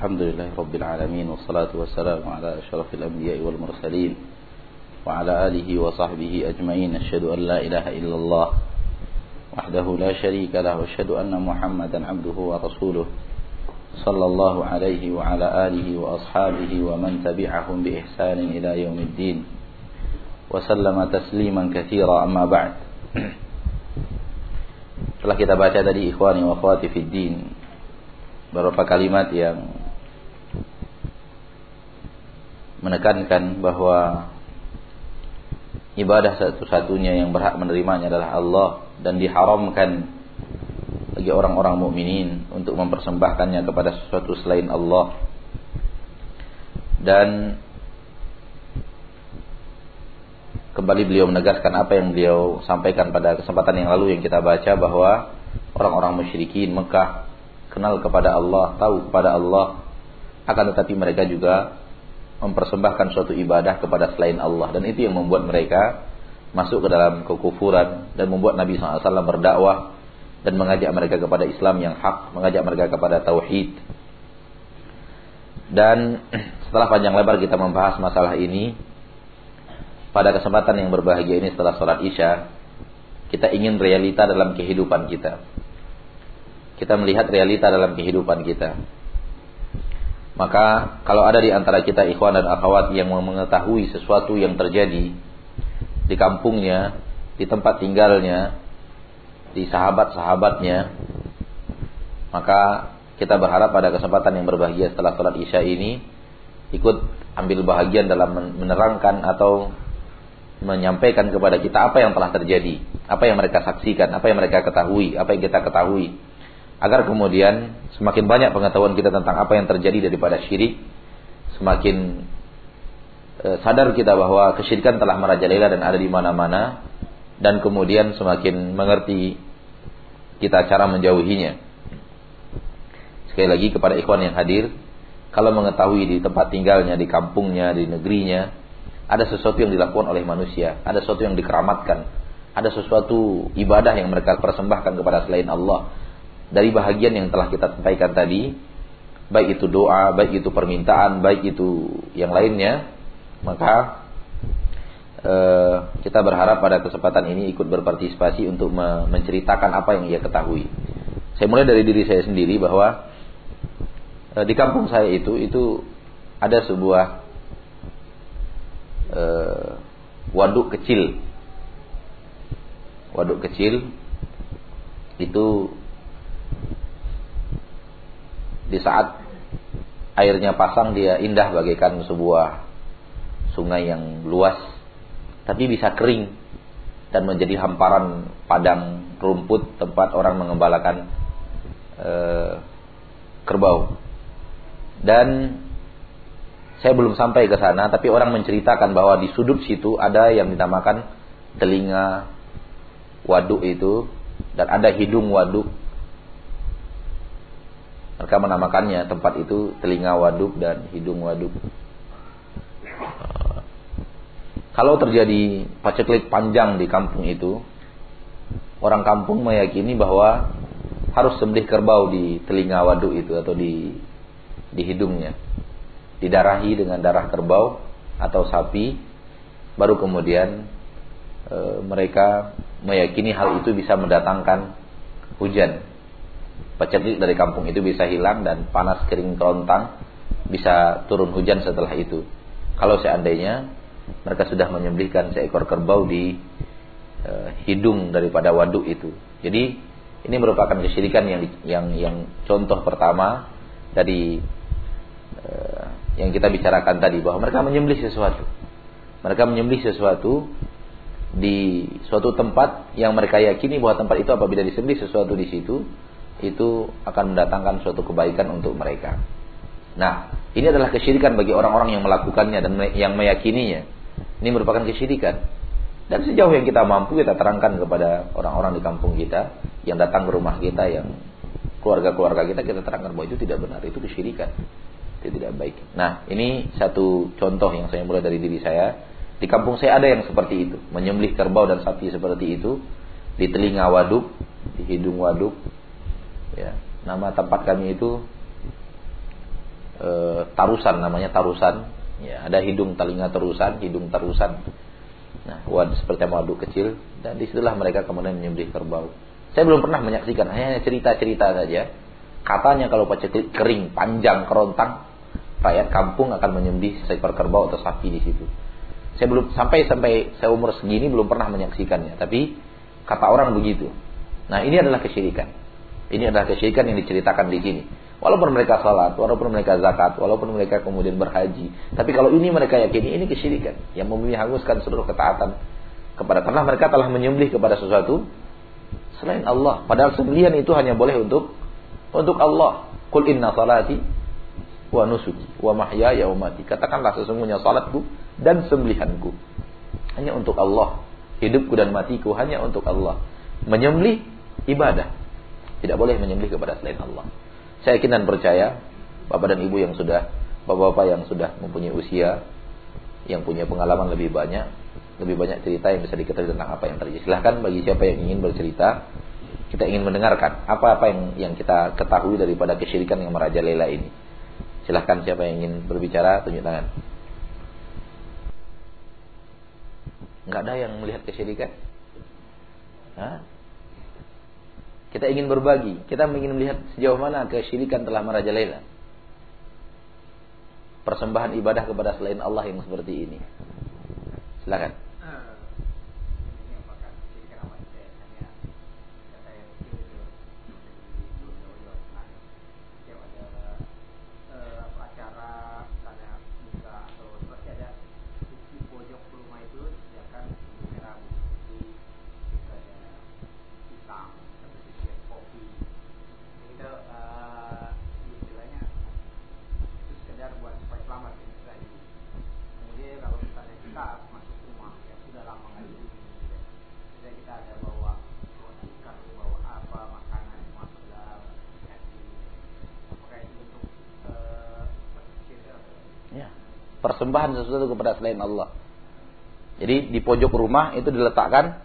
الحمد لله رب العالمين والصلاة والسلام على أشرف الأنبياء والمرسلين وعلى آله وصحبه أجمعين. أشهد أن لا إله إلا الله وحده لا شريك له. وأشهد أن محمدا عبده ورسوله صلى الله عليه وعلى آله وأصحابه ومن تبعهم بإحسان إلى يوم الدين وسلم تسليما كثيرا. أما بعد Setelah kita baca tadi ikhwani wa akhwati fid din beberapa kalimat yang menekankan bahwa ibadah satu-satunya yang berhak menerimanya adalah Allah dan diharamkan bagi orang-orang mukminin untuk mempersembahkannya kepada sesuatu selain Allah. Dan kembali beliau menegaskan apa yang beliau sampaikan pada kesempatan yang lalu yang kita baca bahwa orang-orang musyrikin Mekah kenal kepada Allah, tahu kepada Allah, akan tetapi mereka juga mempersembahkan suatu ibadah kepada selain Allah dan itu yang membuat mereka masuk ke dalam kekufuran dan membuat Nabi SAW berdakwah dan mengajak mereka kepada Islam yang hak, mengajak mereka kepada tauhid. Dan setelah panjang lebar kita membahas masalah ini, pada kesempatan yang berbahagia ini setelah sholat isya, kita ingin realita dalam kehidupan kita. Kita melihat realita dalam kehidupan kita. Maka kalau ada di antara kita ikhwan dan akhwat yang mengetahui sesuatu yang terjadi di kampungnya, di tempat tinggalnya, di sahabat-sahabatnya, maka kita berharap pada kesempatan yang berbahagia setelah sholat isya ini ikut ambil bahagian dalam menerangkan atau menyampaikan kepada kita apa yang telah terjadi, apa yang mereka saksikan, apa yang mereka ketahui, apa yang kita ketahui. Agar kemudian semakin banyak pengetahuan kita tentang apa yang terjadi daripada syirik, semakin eh, sadar kita bahwa kesyirikan telah merajalela dan ada di mana-mana dan kemudian semakin mengerti kita cara menjauhinya. Sekali lagi kepada ikhwan yang hadir, kalau mengetahui di tempat tinggalnya, di kampungnya, di negerinya, ada sesuatu yang dilakukan oleh manusia, ada sesuatu yang dikeramatkan, ada sesuatu ibadah yang mereka persembahkan kepada selain Allah. Dari bahagian yang telah kita sampaikan tadi, baik itu doa, baik itu permintaan, baik itu yang lainnya, maka eh, kita berharap pada kesempatan ini ikut berpartisipasi untuk menceritakan apa yang ia ketahui. Saya mulai dari diri saya sendiri bahwa eh, di kampung saya itu itu ada sebuah uh, waduk kecil. Waduk kecil itu di saat airnya pasang dia indah bagaikan sebuah sungai yang luas tapi bisa kering dan menjadi hamparan padang rumput tempat orang mengembalakan uh, kerbau dan saya belum sampai ke sana, tapi orang menceritakan bahwa di sudut situ ada yang dinamakan telinga waduk itu dan ada hidung waduk. Mereka menamakannya. Tempat itu telinga waduk dan hidung waduk. Kalau terjadi paceklik panjang di kampung itu, orang kampung meyakini bahwa harus sembelih kerbau di telinga waduk itu atau di di hidungnya. Didarahi dengan darah kerbau atau sapi baru kemudian e, mereka meyakini hal itu bisa mendatangkan hujan peceklik dari kampung itu bisa hilang dan panas kering kerontang bisa turun hujan setelah itu kalau seandainya mereka sudah menyembelihkan seekor kerbau di e, hidung daripada waduk itu jadi ini merupakan kesyirikan yang yang yang contoh pertama dari e, yang kita bicarakan tadi bahwa mereka menyembelih sesuatu. Mereka menyembelih sesuatu di suatu tempat yang mereka yakini bahwa tempat itu apabila disembelih sesuatu di situ itu akan mendatangkan suatu kebaikan untuk mereka. Nah, ini adalah kesyirikan bagi orang-orang yang melakukannya dan yang meyakininya. Ini merupakan kesyirikan. Dan sejauh yang kita mampu kita terangkan kepada orang-orang di kampung kita yang datang ke rumah kita yang keluarga-keluarga kita kita terangkan bahwa itu tidak benar, itu kesyirikan itu tidak baik. Nah, ini satu contoh yang saya mulai dari diri saya. Di kampung saya ada yang seperti itu, menyembelih kerbau dan sapi seperti itu di telinga waduk, di hidung waduk. Ya, nama tempat kami itu e, tarusan namanya tarusan. Ya, ada hidung telinga terusan, hidung terusan. Nah, wad seperti waduk kecil dan di situlah mereka kemudian menyembelih kerbau. Saya belum pernah menyaksikan, hanya cerita-cerita saja. Katanya kalau paceklik kering, panjang, kerontang, rakyat kampung akan menyembelih seekor kerbau atau sapi di situ. Saya belum sampai sampai saya umur segini belum pernah menyaksikannya, tapi kata orang begitu. Nah, ini adalah kesyirikan. Ini adalah kesyirikan yang diceritakan di sini. Walaupun mereka salat, walaupun mereka zakat, walaupun mereka kemudian berhaji. Tapi kalau ini mereka yakini, ini kesyirikan. Yang memihanguskan seluruh ketaatan kepada karena mereka telah menyembelih kepada sesuatu selain Allah. Padahal sembelihan itu hanya boleh untuk untuk Allah. Kul inna salati wa nusuki wa mahyaya wa mati. Katakanlah sesungguhnya salatku dan sembelihanku hanya untuk Allah. Hidupku dan matiku hanya untuk Allah. Menyembelih ibadah. Tidak boleh menyembelih kepada selain Allah. Saya yakin dan percaya Bapak dan Ibu yang sudah Bapak-bapak yang sudah mempunyai usia Yang punya pengalaman lebih banyak Lebih banyak cerita yang bisa diketahui tentang apa yang terjadi Silahkan bagi siapa yang ingin bercerita Kita ingin mendengarkan Apa-apa yang, yang kita ketahui daripada kesyirikan yang merajalela ini Silahkan siapa yang ingin berbicara Tunjuk tangan Enggak ada yang melihat kesyirikan Hah? Kita ingin berbagi, kita ingin melihat sejauh mana kesyirikan telah merajalela. Persembahan ibadah kepada selain Allah yang seperti ini. Silakan. Persembahan sesuatu kepada selain Allah. Jadi di pojok rumah itu diletakkan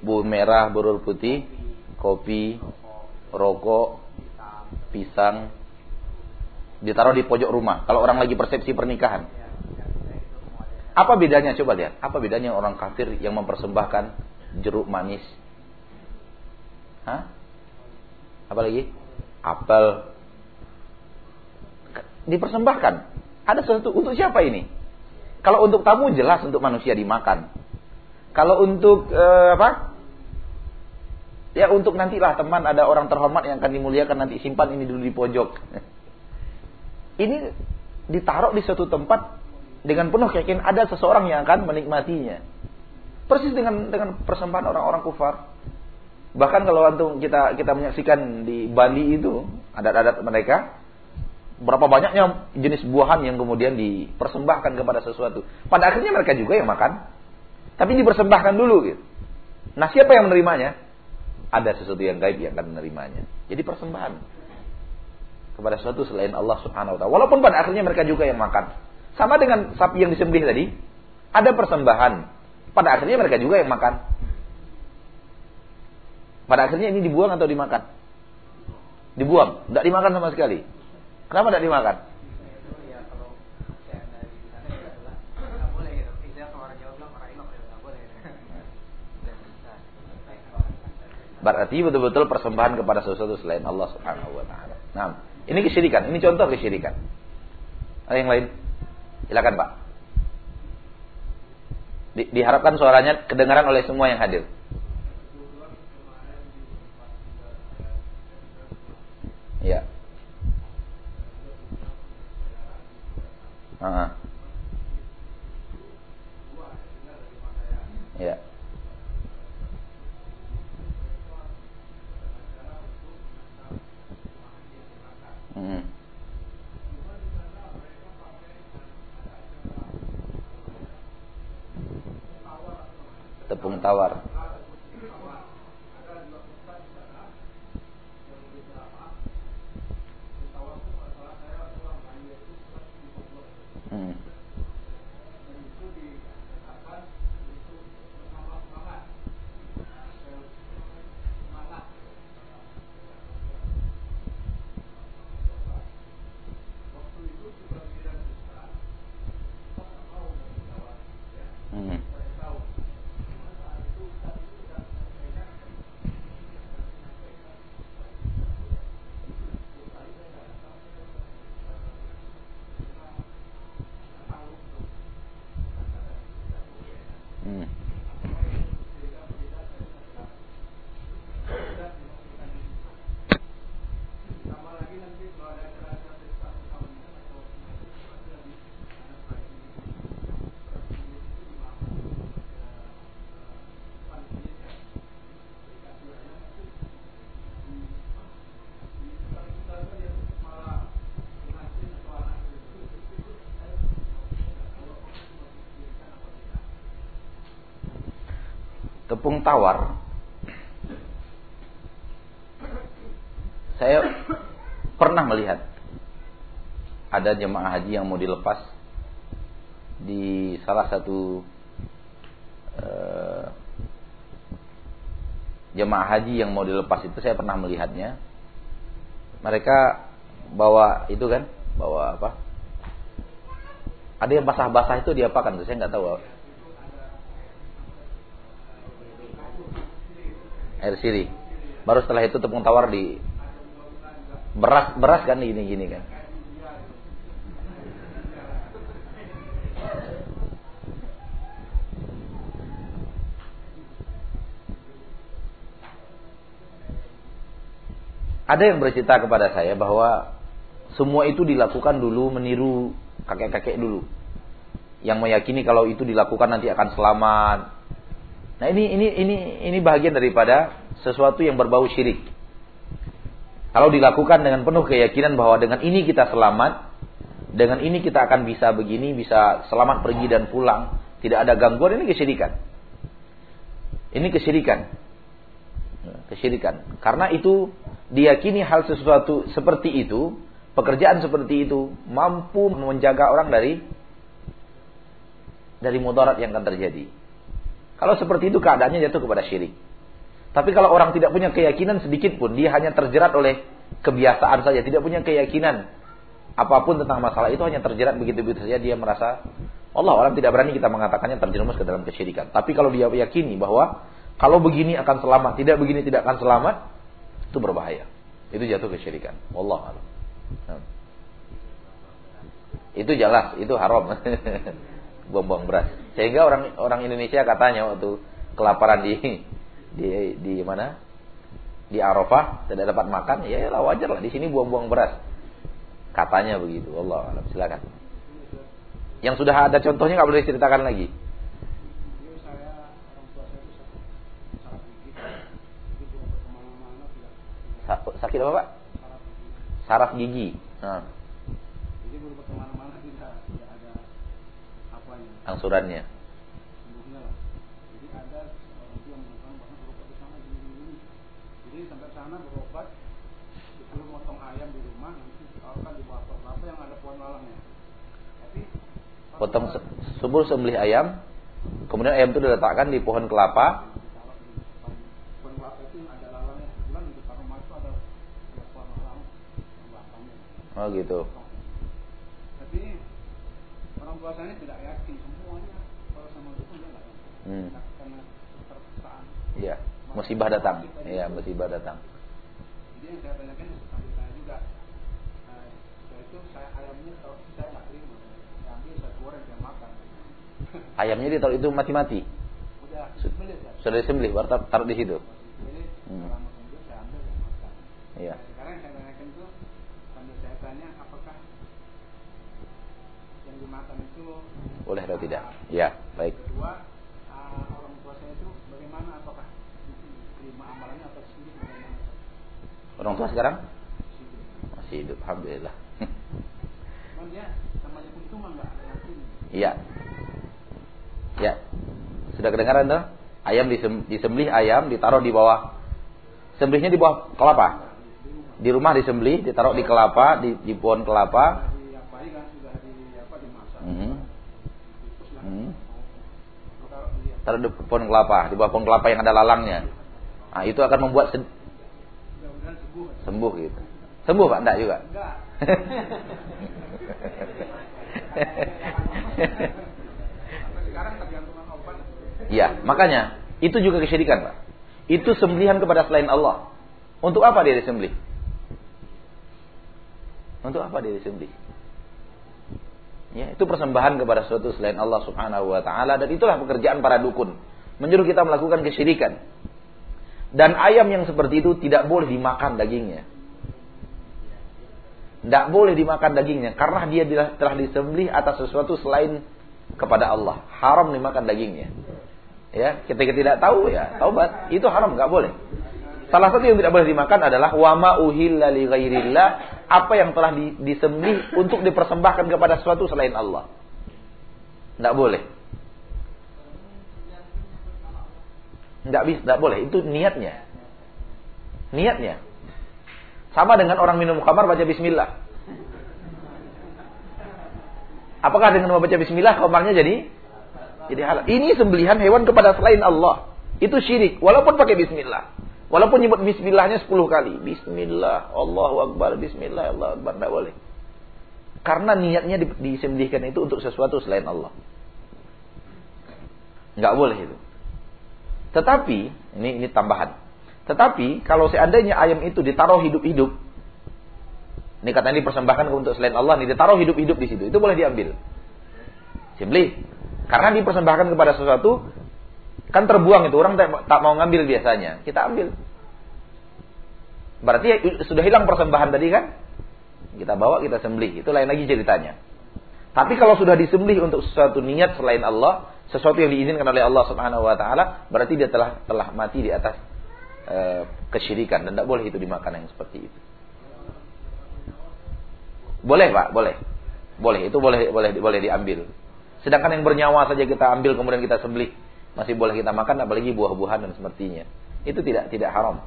bumbu merah, burul putih, kopi, rokok, pisang, ditaruh di pojok rumah. Kalau orang lagi persepsi pernikahan, apa bedanya? Coba lihat. Apa bedanya orang kafir yang mempersembahkan jeruk manis? Hah? Apa lagi? Apel, dipersembahkan. Ada sesuatu untuk siapa ini? Kalau untuk tamu jelas untuk manusia dimakan. Kalau untuk uh, apa? Ya untuk nantilah teman ada orang terhormat yang akan dimuliakan nanti simpan ini dulu di pojok. ini ditaruh di suatu tempat dengan penuh keyakinan ada seseorang yang akan menikmatinya. Persis dengan dengan persembahan orang-orang kufar. Bahkan kalau antum kita kita menyaksikan di Bali itu adat-adat mereka berapa banyaknya jenis buahan yang kemudian dipersembahkan kepada sesuatu. Pada akhirnya mereka juga yang makan. Tapi dipersembahkan dulu gitu. Nah siapa yang menerimanya? Ada sesuatu yang gaib yang akan menerimanya. Jadi persembahan kepada sesuatu selain Allah Subhanahu wa taala. Walaupun pada akhirnya mereka juga yang makan. Sama dengan sapi yang disembelih tadi, ada persembahan. Pada akhirnya mereka juga yang makan. Pada akhirnya ini dibuang atau dimakan? Dibuang, tidak dimakan sama sekali. Kenapa tidak dimakan? Berarti betul-betul persembahan kepada sesuatu selain Allah Subhanahu wa taala. Nah, ini kesyirikan, ini contoh kesyirikan. Ada yang lain? Silakan, Pak. Di, diharapkan suaranya kedengaran oleh semua yang hadir. Ya. Ya. Hmm. Tepung tawar. Hum. Tepung tawar saya pernah melihat ada jemaah haji yang mau dilepas di salah satu uh, jemaah haji yang mau dilepas itu saya pernah melihatnya. Mereka bawa itu kan, bawa apa? Ada yang basah-basah itu diapakan tuh? Saya nggak tahu. Air siri. Baru setelah itu tepung tawar di beras beras kan gini gini kan. Ada yang bercerita kepada saya bahwa semua itu dilakukan dulu meniru kakek-kakek dulu. Yang meyakini kalau itu dilakukan nanti akan selamat. Nah, ini ini ini ini bagian daripada sesuatu yang berbau syirik. Kalau dilakukan dengan penuh keyakinan bahwa dengan ini kita selamat, dengan ini kita akan bisa begini, bisa selamat pergi dan pulang, tidak ada gangguan, ini kesyirikan. Ini kesyirikan. Kesyirikan. Karena itu diyakini hal sesuatu seperti itu, pekerjaan seperti itu mampu menjaga orang dari dari mudarat yang akan terjadi. Kalau seperti itu keadaannya jatuh kepada syirik. Tapi kalau orang tidak punya keyakinan sedikit pun, dia hanya terjerat oleh kebiasaan saja, tidak punya keyakinan apa pun tentang masalah itu hanya terjerat begitu-begitu saja dia merasa Allah orang tidak berani kita mengatakannya terjerumus ke dalam kesyirikan. Tapi kalau dia yakini bahwa kalau begini akan selamat, tidak begini tidak akan selamat, itu berbahaya. Itu jatuh kesyirikan. Alam. Nah. Itu jelas, itu haram. Buang-buang beras. Sehingga orang orang Indonesia katanya waktu kelaparan di di di mana? Di Arafah tidak dapat makan, ya lah wajar lah di sini buang-buang beras. Katanya begitu. Allah alam. Silakan. Yang sudah ada contohnya nggak boleh diceritakan lagi. Sakit apa pak? Saraf gigi. Nah. Jadi ke mana-mana tidak ada apanya. Angsurannya. Potong subur sembelih ayam, kemudian ayam itu diletakkan di pohon kelapa, Oh gitu. Tapi orang tua saya tidak yakin hmm. terpesan. Iya, musibah datang. Iya, musibah datang. Jadi yang saya tanyakan sambil saya juga. Nah, setelah itu saya ayamnya kalau saya nggak terima, saya goreng saya makan. Ayamnya ditaruh itu mati-mati. Sudah disembelih. Baru taruh di situ. Hmm. saya ambil saya makan. Iya. Sekarang saya boleh atau tidak? Ya, baik. Kedua, uh, orang tua saya itu bagaimana? Apakah terima amalannya atau sendiri bagaimana? Orang tua sekarang? Masih hidup, alhamdulillah. Iya. Ya. Sudah kedengaran tuh? Ayam disem, disembelih ayam ditaruh di bawah sembelihnya di bawah kelapa. Di rumah disembelih, ditaruh di kelapa, di, di pohon kelapa. Mm -hmm. Hmm. Taruh di pohon kelapa, di bawah pohon kelapa yang ada lalangnya. Nah, itu akan membuat sembuh gitu. Sembuh Pak? Enggak juga? Iya, makanya itu juga kesyirikan, Pak. Itu sembelihan kepada selain Allah. Untuk apa dia disembelih? Untuk apa dia disembelih? Ya, itu persembahan kepada suatu selain Allah Subhanahu wa taala dan itulah pekerjaan para dukun. Menyuruh kita melakukan kesyirikan. Dan ayam yang seperti itu tidak boleh dimakan dagingnya. Tidak boleh dimakan dagingnya karena dia telah disembelih atas sesuatu selain kepada Allah. Haram dimakan dagingnya. Ya, ketika tidak tahu ya, taubat. Itu haram, nggak boleh. Salah satu yang tidak boleh dimakan adalah wama uhilla li ghairillah, apa yang telah disembelih untuk dipersembahkan kepada sesuatu selain Allah. Tidak boleh. Enggak bisa, enggak boleh. Itu niatnya. Niatnya. Sama dengan orang minum khamar baca bismillah. Apakah dengan membaca bismillah khamarnya jadi jadi halal? Ini sembelihan hewan kepada selain Allah. Itu syirik walaupun pakai bismillah. Walaupun nyebut bismillahnya 10 kali. Bismillah, Allahu Akbar, bismillah, Allah Akbar. Tidak boleh. Karena niatnya disembelihkan itu untuk sesuatu selain Allah. Nggak boleh itu. Tetapi, ini ini tambahan. Tetapi, kalau seandainya ayam itu ditaruh hidup-hidup, ini katanya dipersembahkan untuk selain Allah, ini ditaruh hidup-hidup di situ, itu boleh diambil. Sembelih. Karena dipersembahkan kepada sesuatu, kan terbuang itu, orang tak mau ngambil biasanya. Kita ambil. Berarti sudah hilang persembahan tadi kan? Kita bawa, kita sembelih. Itu lain lagi ceritanya. Tapi kalau sudah disembelih untuk sesuatu niat selain Allah, sesuatu yang diizinkan oleh Allah Subhanahu wa taala, berarti dia telah telah mati di atas e, kesyirikan dan tidak boleh itu dimakan yang seperti itu. Boleh, Pak, boleh. Boleh, itu boleh boleh boleh diambil. Sedangkan yang bernyawa saja kita ambil kemudian kita sembelih, masih boleh kita makan apalagi buah-buahan dan sepertinya. Itu tidak tidak haram.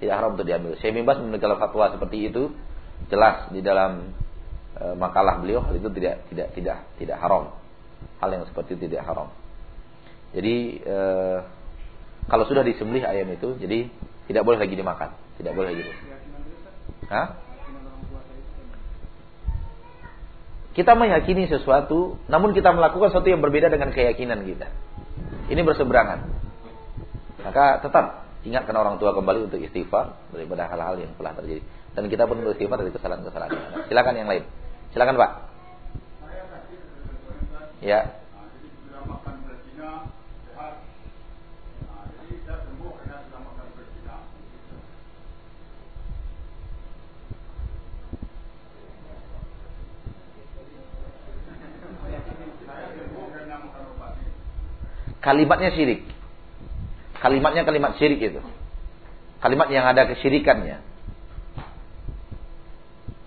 Tidak haram untuk diambil. Syekh Mimbas menegakkan fatwa seperti itu, jelas di dalam e, makalah beliau hal itu tidak tidak tidak tidak haram. Hal yang seperti itu tidak haram. Jadi e, kalau sudah disembelih ayam itu, jadi tidak boleh lagi dimakan, tidak boleh lagi. Hah? Kita meyakini sesuatu, namun kita melakukan sesuatu yang berbeda dengan keyakinan kita. Ini berseberangan. Maka tetap ingatkan orang tua kembali untuk istighfar daripada hal-hal yang telah terjadi. Dan kita pun beristighfar dari kesalahan-kesalahan. Silakan yang lain. Silakan Pak. Ya. Kalimatnya syirik. Kalimatnya kalimat syirik itu. Kalimat yang ada kesyirikannya.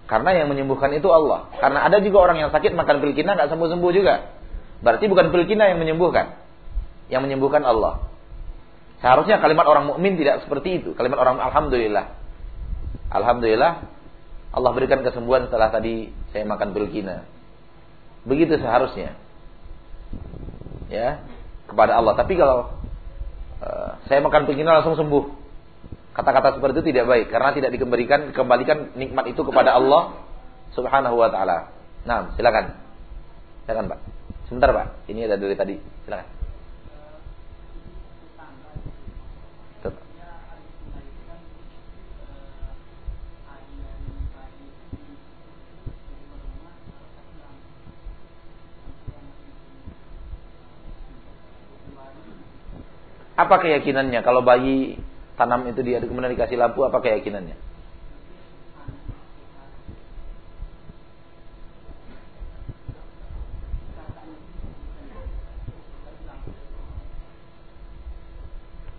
Karena yang menyembuhkan itu Allah. Karena ada juga orang yang sakit makan pil kina nggak sembuh-sembuh juga. Berarti bukan pil kina yang menyembuhkan. Yang menyembuhkan Allah. Seharusnya kalimat orang mukmin tidak seperti itu. Kalimat orang alhamdulillah. Alhamdulillah Allah berikan kesembuhan setelah tadi saya makan pil kina. Begitu seharusnya. Ya, kepada Allah. Tapi kalau uh, saya makan pil kina langsung sembuh. Kata-kata seperti itu tidak baik karena tidak dikembalikan kembalikan nikmat itu kepada Allah Subhanahu wa taala. Nah, silakan. Silakan, Pak. Sebentar, Pak. Ini ada dari tadi. Silakan. Apa keyakinannya kalau bayi tanam itu dia kemudian dikasih lampu apa keyakinannya?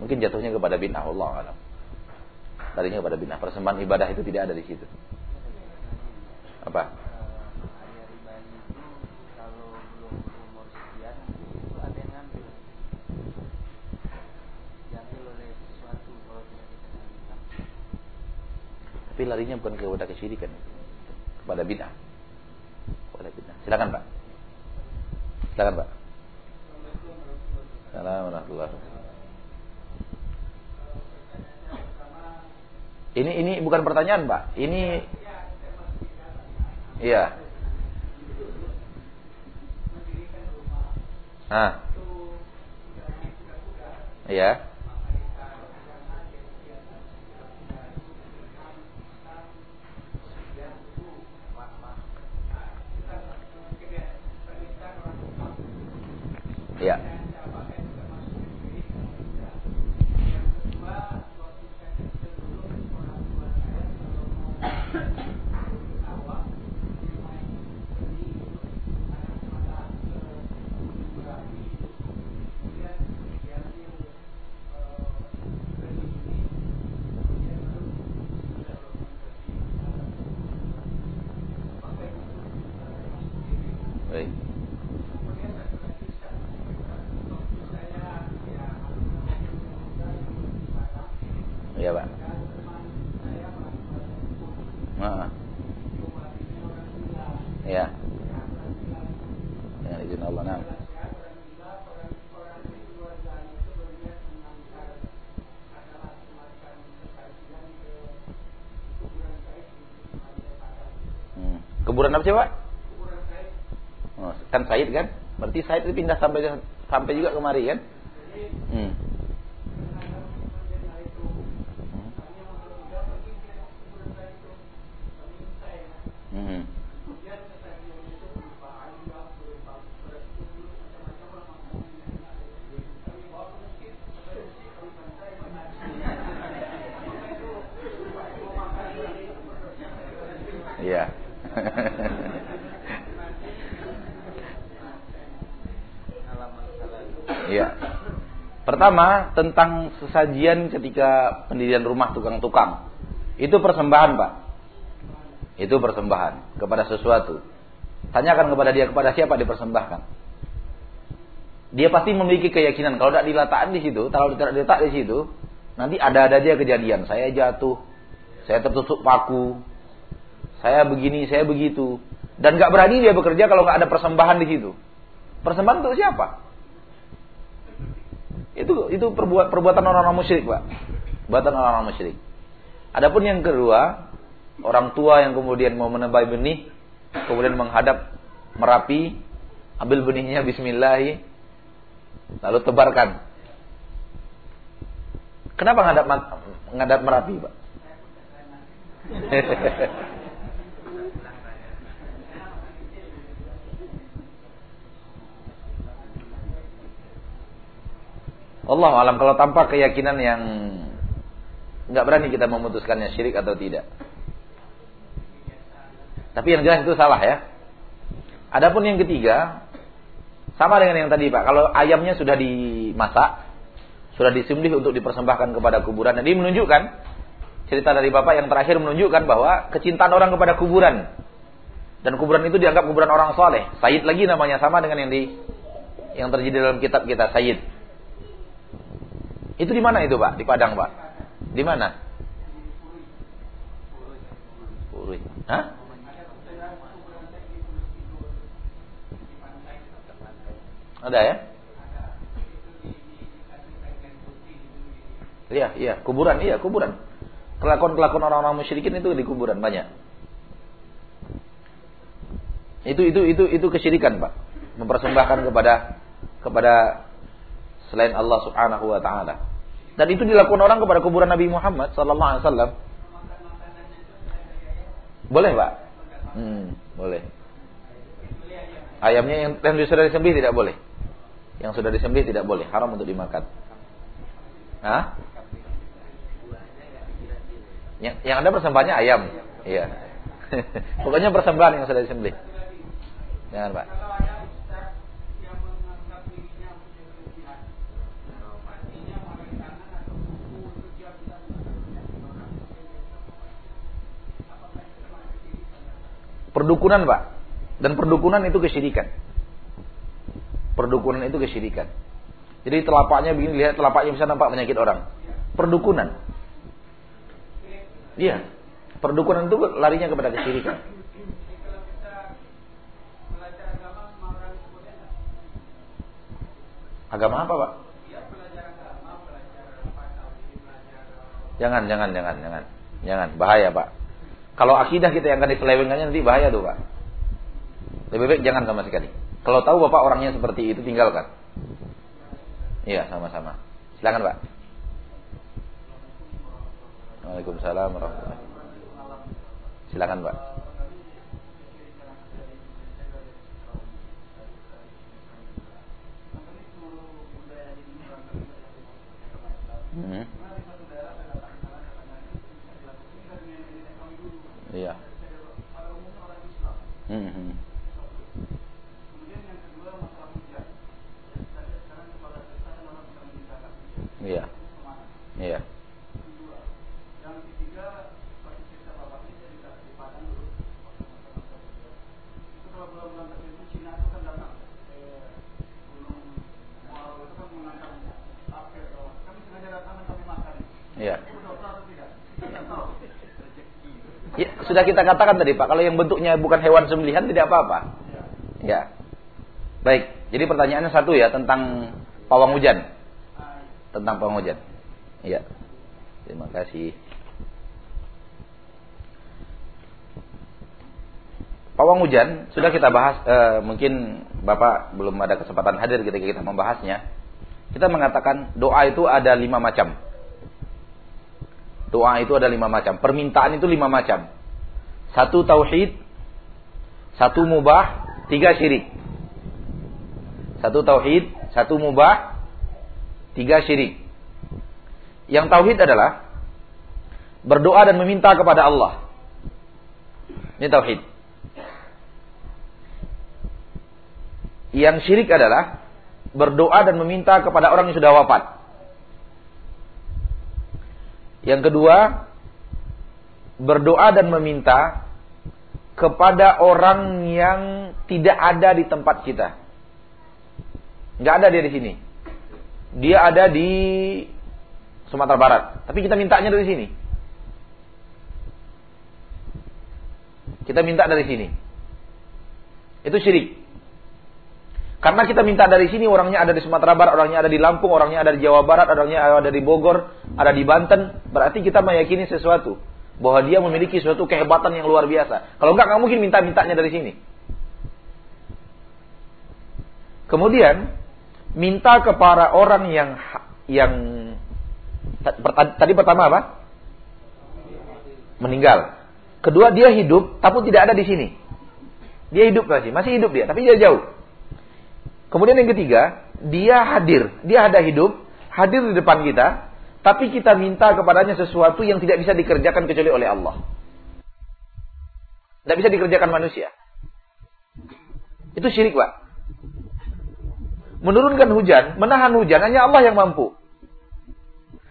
Mungkin jatuhnya kepada bid'ah Allah. Tadinya kepada bid'ah. Persembahan ibadah itu tidak ada di situ. Larinya bukan kepada kesyirikan, kepada bid'ah. Kepada bid'ah. Silakan Pak. Silakan Pak. Assalamualaikum Ini ini bukan pertanyaan, Pak. Ini Iya. Ah. Iya. Said itu pindah sampai sampai juga kemari kan? Hmm. Hmm. Iya. Iya. Pertama, tentang sesajian ketika pendirian rumah tukang-tukang. Itu persembahan, Pak. Itu persembahan kepada sesuatu. Tanyakan kepada dia kepada siapa dipersembahkan. Dia pasti memiliki keyakinan kalau tidak diletakkan di situ, kalau tidak diletak di situ, nanti ada-ada dia kejadian. Saya jatuh, saya tertusuk paku, saya begini, saya begitu. Dan nggak berani dia bekerja kalau nggak ada persembahan di situ. Persembahan untuk siapa? Itu itu perbuat, perbuatan orang-orang musyrik, Pak. Perbuatan orang-orang musyrik. Adapun yang kedua, orang tua yang kemudian mau menebai benih, kemudian menghadap Merapi, ambil benihnya bismillah, lalu tebarkan. Kenapa ngadap ngadap Merapi, Pak? Allah alam kalau tanpa keyakinan yang nggak berani kita memutuskannya syirik atau tidak. Tapi yang jelas itu salah ya. Adapun yang ketiga sama dengan yang tadi Pak. Kalau ayamnya sudah dimasak, sudah disembelih untuk dipersembahkan kepada kuburan. Jadi menunjukkan cerita dari Bapak yang terakhir menunjukkan bahwa kecintaan orang kepada kuburan dan kuburan itu dianggap kuburan orang soleh. Sayyid lagi namanya sama dengan yang di yang terjadi dalam kitab kita Sayyid. Itu di mana itu Pak? Di Padang Pak? Di mana? Purui. Hah? Ada ya? Iya, iya, kuburan, iya, kuburan. Kelakuan-kelakuan orang-orang musyrikin itu di kuburan banyak. Itu itu itu itu kesyirikan, Pak. Mempersembahkan kepada kepada selain Allah Subhanahu wa taala. Dan itu dilakukan orang kepada kuburan Nabi Muhammad sallallahu alaihi wasallam. Boleh, Pak? Hmm, boleh. Ayamnya yang, yang sudah disembelih tidak boleh. Yang sudah disembelih tidak boleh, haram untuk dimakan. Hah? Yang, yang ada persembahannya ayam. Iya. Pokoknya persembahan yang sudah disembelih. Jangan, Pak. Perdukunan Pak. Dan perdukunan itu kesyirikan. Perdukunan itu kesyirikan. Jadi telapaknya begini, lihat telapaknya bisa nampak penyakit orang. Perdukunan. Iya. Perdukunan itu larinya kepada kesyirikan. Agama apa, Pak? Jangan, jangan, jangan, jangan. Jangan, bahaya, Pak. Kalau akidah kita yang akan diselewengkannya nanti bahaya tuh Pak. Lebih baik jangan sama sekali. Kalau tahu Bapak orangnya seperti itu tinggalkan. Iya sama-sama. Silakan Pak. Waalaikumsalam warahmatullahi Silakan Pak. Hmm. Iya. Hmm. hmm. Iya. Iya. Iya. Ya, sudah kita katakan tadi Pak, kalau yang bentuknya bukan hewan sembelihan tidak apa-apa. Ya. Baik, jadi pertanyaannya satu ya tentang pawang hujan. Tentang pawang hujan. Iya. Terima kasih. Pawang hujan sudah kita bahas, e, mungkin Bapak belum ada kesempatan hadir ketika kita membahasnya. Kita mengatakan doa itu ada lima macam. Doa itu ada lima macam. Permintaan itu lima macam. Satu tauhid, satu mubah, tiga syirik. Satu tauhid, satu mubah, tiga syirik. Yang tauhid adalah berdoa dan meminta kepada Allah. Ini tauhid. Yang syirik adalah berdoa dan meminta kepada orang yang sudah wafat. Yang kedua, berdoa dan meminta kepada orang yang tidak ada di tempat kita. Nggak ada dia di sini. Dia ada di Sumatera Barat. Tapi kita mintanya dari sini. Kita minta dari sini. Itu syirik. Karena kita minta dari sini orangnya ada di Sumatera Barat, orangnya ada di Lampung, orangnya ada di Jawa Barat, orangnya ada di Bogor, ada di Banten, berarti kita meyakini sesuatu bahwa dia memiliki suatu kehebatan yang luar biasa. Kalau enggak nggak mungkin minta-mintanya dari sini. Kemudian minta kepada orang yang yang tadi pertama apa? Meninggal. Kedua dia hidup tapi tidak ada di sini. Dia hidup masih, masih hidup dia, tapi dia jauh. Kemudian yang ketiga, dia hadir, dia ada hidup, hadir di depan kita, tapi kita minta kepadanya sesuatu yang tidak bisa dikerjakan kecuali oleh Allah. Tidak bisa dikerjakan manusia. Itu syirik, Pak. Menurunkan hujan, menahan hujan, hanya Allah yang mampu.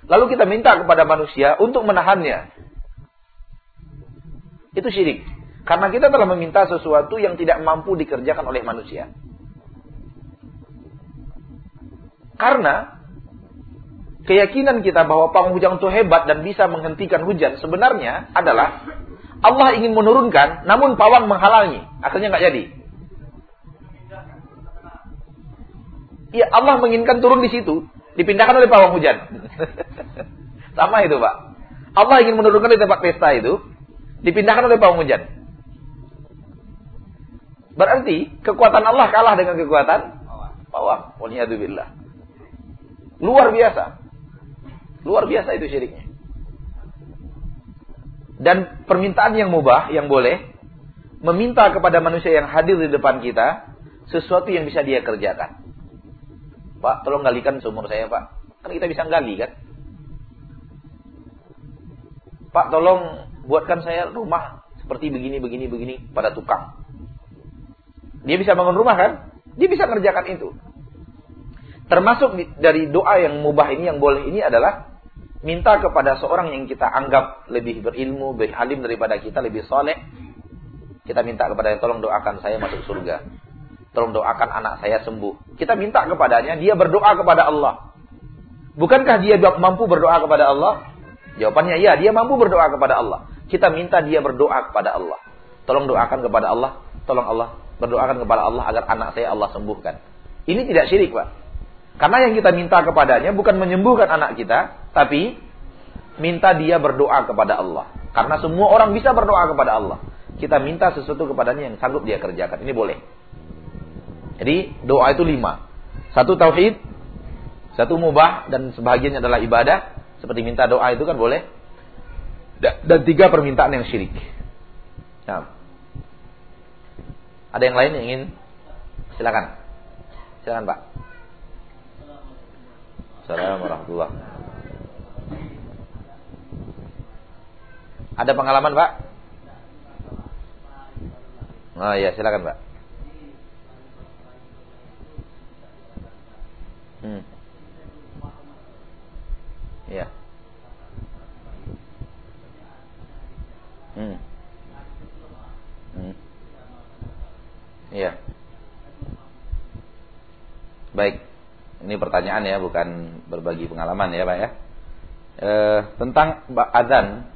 Lalu kita minta kepada manusia untuk menahannya. Itu syirik. Karena kita telah meminta sesuatu yang tidak mampu dikerjakan oleh manusia. Karena keyakinan kita bahwa pawang hujan itu hebat dan bisa menghentikan hujan sebenarnya adalah Allah ingin menurunkan, namun pawang menghalangi. Akhirnya nggak jadi. Iya, Allah menginginkan turun di situ, dipindahkan oleh pawang hujan. Sama itu, Pak. Allah ingin menurunkan di tempat pesta itu, dipindahkan oleh pawang hujan. Berarti kekuatan Allah kalah dengan kekuatan pawang. Waliyadzubillah. Luar biasa. Luar biasa itu syiriknya. Dan permintaan yang mubah, yang boleh, meminta kepada manusia yang hadir di depan kita, sesuatu yang bisa dia kerjakan. Pak, tolong galikan sumur saya, Pak. Kan kita bisa gali, kan? Pak, tolong buatkan saya rumah seperti begini, begini, begini pada tukang. Dia bisa bangun rumah, kan? Dia bisa kerjakan itu. Termasuk dari doa yang mubah ini yang boleh ini adalah minta kepada seorang yang kita anggap lebih berilmu, lebih alim daripada kita, lebih soleh. Kita minta kepada yang tolong doakan saya masuk surga. Tolong doakan anak saya sembuh. Kita minta kepadanya, dia berdoa kepada Allah. Bukankah dia mampu berdoa kepada Allah? Jawabannya ya, dia mampu berdoa kepada Allah. Kita minta dia berdoa kepada Allah. Tolong doakan kepada Allah, tolong Allah berdoakan kepada Allah agar anak saya Allah sembuhkan. Ini tidak syirik, Pak. Karena yang kita minta kepadanya bukan menyembuhkan anak kita, tapi minta dia berdoa kepada Allah. Karena semua orang bisa berdoa kepada Allah. Kita minta sesuatu kepadanya yang sanggup dia kerjakan. Ini boleh. Jadi doa itu lima. Satu tauhid, satu mubah dan sebagiannya adalah ibadah. Seperti minta doa itu kan boleh. Dan tiga permintaan yang syirik. Nah. Ada yang lain yang ingin? Silakan. Silakan Pak. Assalamualaikum warahmatullah. Ada pengalaman Pak? Oh iya silakan Pak. Hmm. Iya. Hmm. Hmm. Iya. Baik. Ini pertanyaan ya, bukan berbagi pengalaman ya Pak ya. E, tentang azan